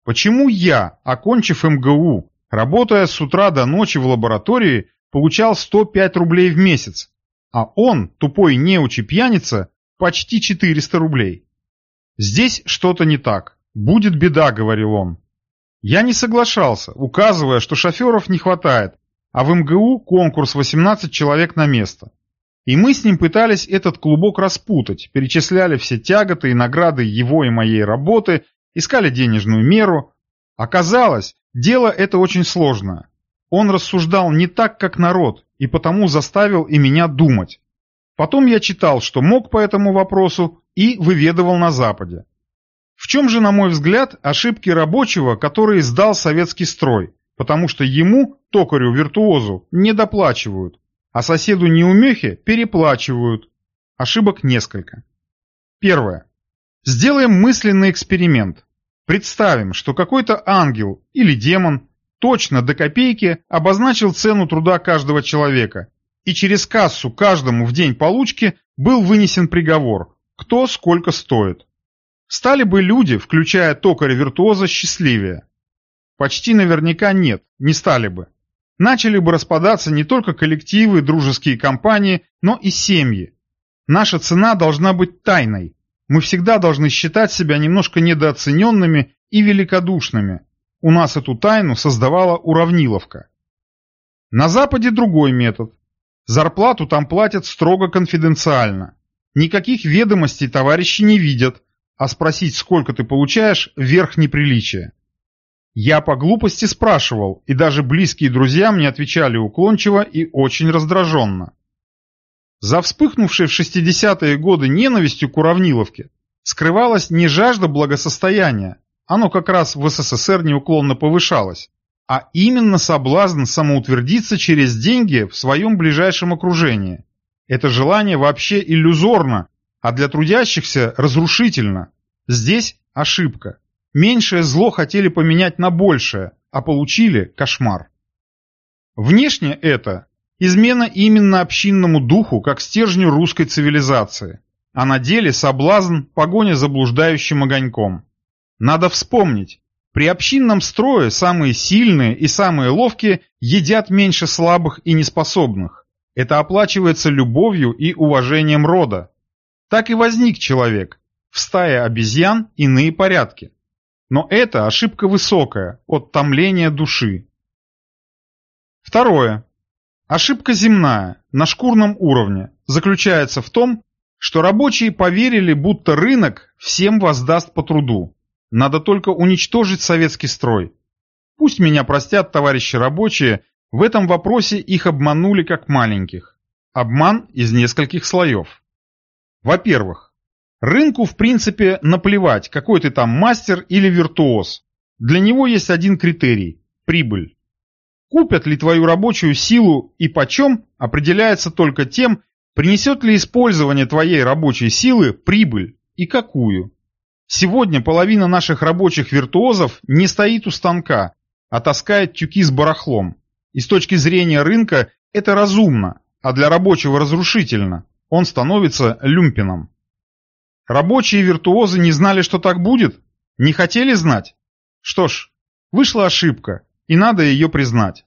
почему я, окончив МГУ, работая с утра до ночи в лаборатории, получал 105 рублей в месяц, а он, тупой неучи пьяница, почти 400 рублей. Здесь что-то не так. Будет беда, говорил он. Я не соглашался, указывая, что шоферов не хватает, а в МГУ конкурс 18 человек на место. И мы с ним пытались этот клубок распутать, перечисляли все тяготы и награды его и моей работы, искали денежную меру. Оказалось, дело это очень сложное. Он рассуждал не так, как народ, и потому заставил и меня думать. Потом я читал, что мог по этому вопросу, и выведывал на Западе. В чем же, на мой взгляд, ошибки рабочего, который сдал советский строй, потому что ему, токарю-виртуозу, не доплачивают, а соседу-неумехе переплачивают. Ошибок несколько. Первое. Сделаем мысленный эксперимент. Представим, что какой-то ангел или демон точно до копейки обозначил цену труда каждого человека, и через кассу каждому в день получки был вынесен приговор, кто сколько стоит. Стали бы люди, включая токаря-виртуоза, счастливее? Почти наверняка нет, не стали бы. Начали бы распадаться не только коллективы, дружеские компании, но и семьи. Наша цена должна быть тайной. Мы всегда должны считать себя немножко недооцененными и великодушными. У нас эту тайну создавала уравниловка. На Западе другой метод. Зарплату там платят строго конфиденциально. Никаких ведомостей товарищи не видят, а спросить, сколько ты получаешь, верх неприличия. Я по глупости спрашивал, и даже близкие друзья мне отвечали уклончиво и очень раздраженно. За вспыхнувшей в 60-е годы ненавистью к уравниловке скрывалась не жажда благосостояния, оно как раз в СССР неуклонно повышалось, а именно соблазн самоутвердиться через деньги в своем ближайшем окружении. Это желание вообще иллюзорно, а для трудящихся разрушительно. Здесь ошибка. Меньшее зло хотели поменять на большее, а получили кошмар. Внешне это измена именно общинному духу как стержню русской цивилизации, а на деле соблазн погоня за блуждающим огоньком. Надо вспомнить, при общинном строе самые сильные и самые ловкие едят меньше слабых и неспособных. Это оплачивается любовью и уважением рода, так и возник человек. В стае обезьян иные порядки. Но это ошибка высокая, от томления души. Второе. Ошибка земная, на шкурном уровне, заключается в том, что рабочие поверили, будто рынок всем воздаст по труду. Надо только уничтожить советский строй. Пусть меня простят товарищи рабочие, в этом вопросе их обманули как маленьких. Обман из нескольких слоев. Во-первых, рынку в принципе наплевать, какой ты там мастер или виртуоз. Для него есть один критерий – прибыль. Купят ли твою рабочую силу и почем определяется только тем, принесет ли использование твоей рабочей силы прибыль и какую. Сегодня половина наших рабочих виртуозов не стоит у станка, а таскает тюки с барахлом. И с точки зрения рынка это разумно, а для рабочего разрушительно. Он становится люмпином. Рабочие виртуозы не знали, что так будет? Не хотели знать? Что ж, вышла ошибка, и надо ее признать.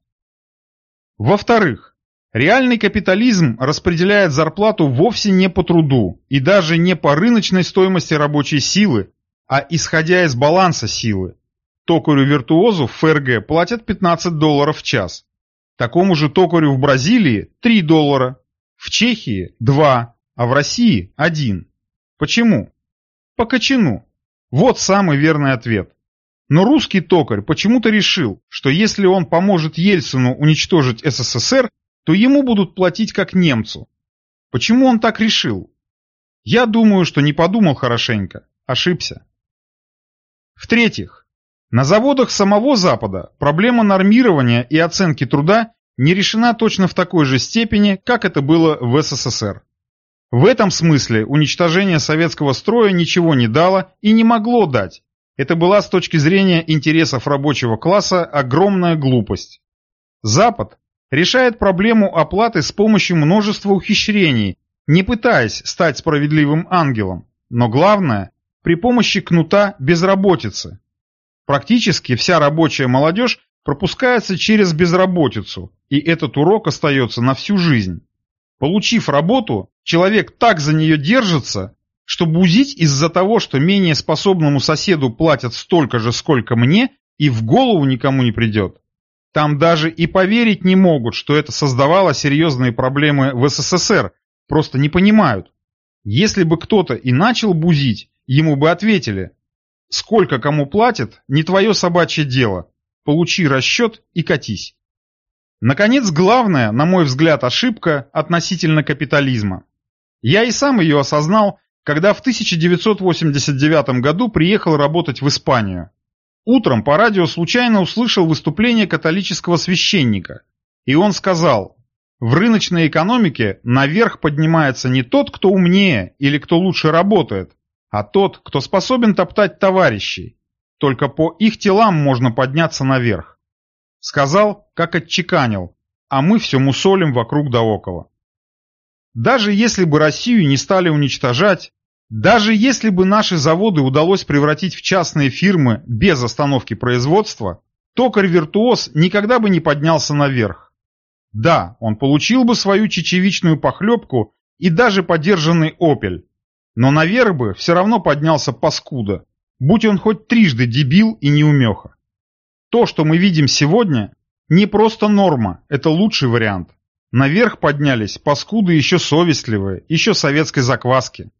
Во-вторых, реальный капитализм распределяет зарплату вовсе не по труду и даже не по рыночной стоимости рабочей силы, а исходя из баланса силы. Токарю-виртуозу в ФРГ платят 15 долларов в час. Такому же токарю в Бразилии 3 доллара, в Чехии 2, а в России 1. Почему? По кочану. Вот самый верный ответ. Но русский токарь почему-то решил, что если он поможет Ельцину уничтожить СССР, то ему будут платить как немцу. Почему он так решил? Я думаю, что не подумал хорошенько, ошибся. В-третьих, на заводах самого Запада проблема нормирования и оценки труда не решена точно в такой же степени, как это было в СССР. В этом смысле уничтожение советского строя ничего не дало и не могло дать, это была с точки зрения интересов рабочего класса огромная глупость. Запад решает проблему оплаты с помощью множества ухищрений, не пытаясь стать справедливым ангелом, но главное – при помощи кнута безработицы. Практически вся рабочая молодежь пропускается через безработицу, и этот урок остается на всю жизнь. Получив работу, человек так за нее держится, что бузить из-за того, что менее способному соседу платят столько же, сколько мне, и в голову никому не придет. Там даже и поверить не могут, что это создавало серьезные проблемы в СССР, просто не понимают. Если бы кто-то и начал бузить, ему бы ответили, сколько кому платят, не твое собачье дело, получи расчет и катись. Наконец, главная, на мой взгляд, ошибка относительно капитализма. Я и сам ее осознал, когда в 1989 году приехал работать в Испанию. Утром по радио случайно услышал выступление католического священника, и он сказал, в рыночной экономике наверх поднимается не тот, кто умнее или кто лучше работает, а тот, кто способен топтать товарищей. Только по их телам можно подняться наверх. Сказал, как отчеканил, а мы все мусолим вокруг да около. Даже если бы Россию не стали уничтожать, даже если бы наши заводы удалось превратить в частные фирмы без остановки производства, токарь-виртуоз никогда бы не поднялся наверх. Да, он получил бы свою чечевичную похлебку и даже подержанный опель, но наверх бы все равно поднялся паскуда, будь он хоть трижды дебил и неумеха. То, что мы видим сегодня, не просто норма, это лучший вариант. Наверх поднялись паскуды еще совестливые, еще советской закваски.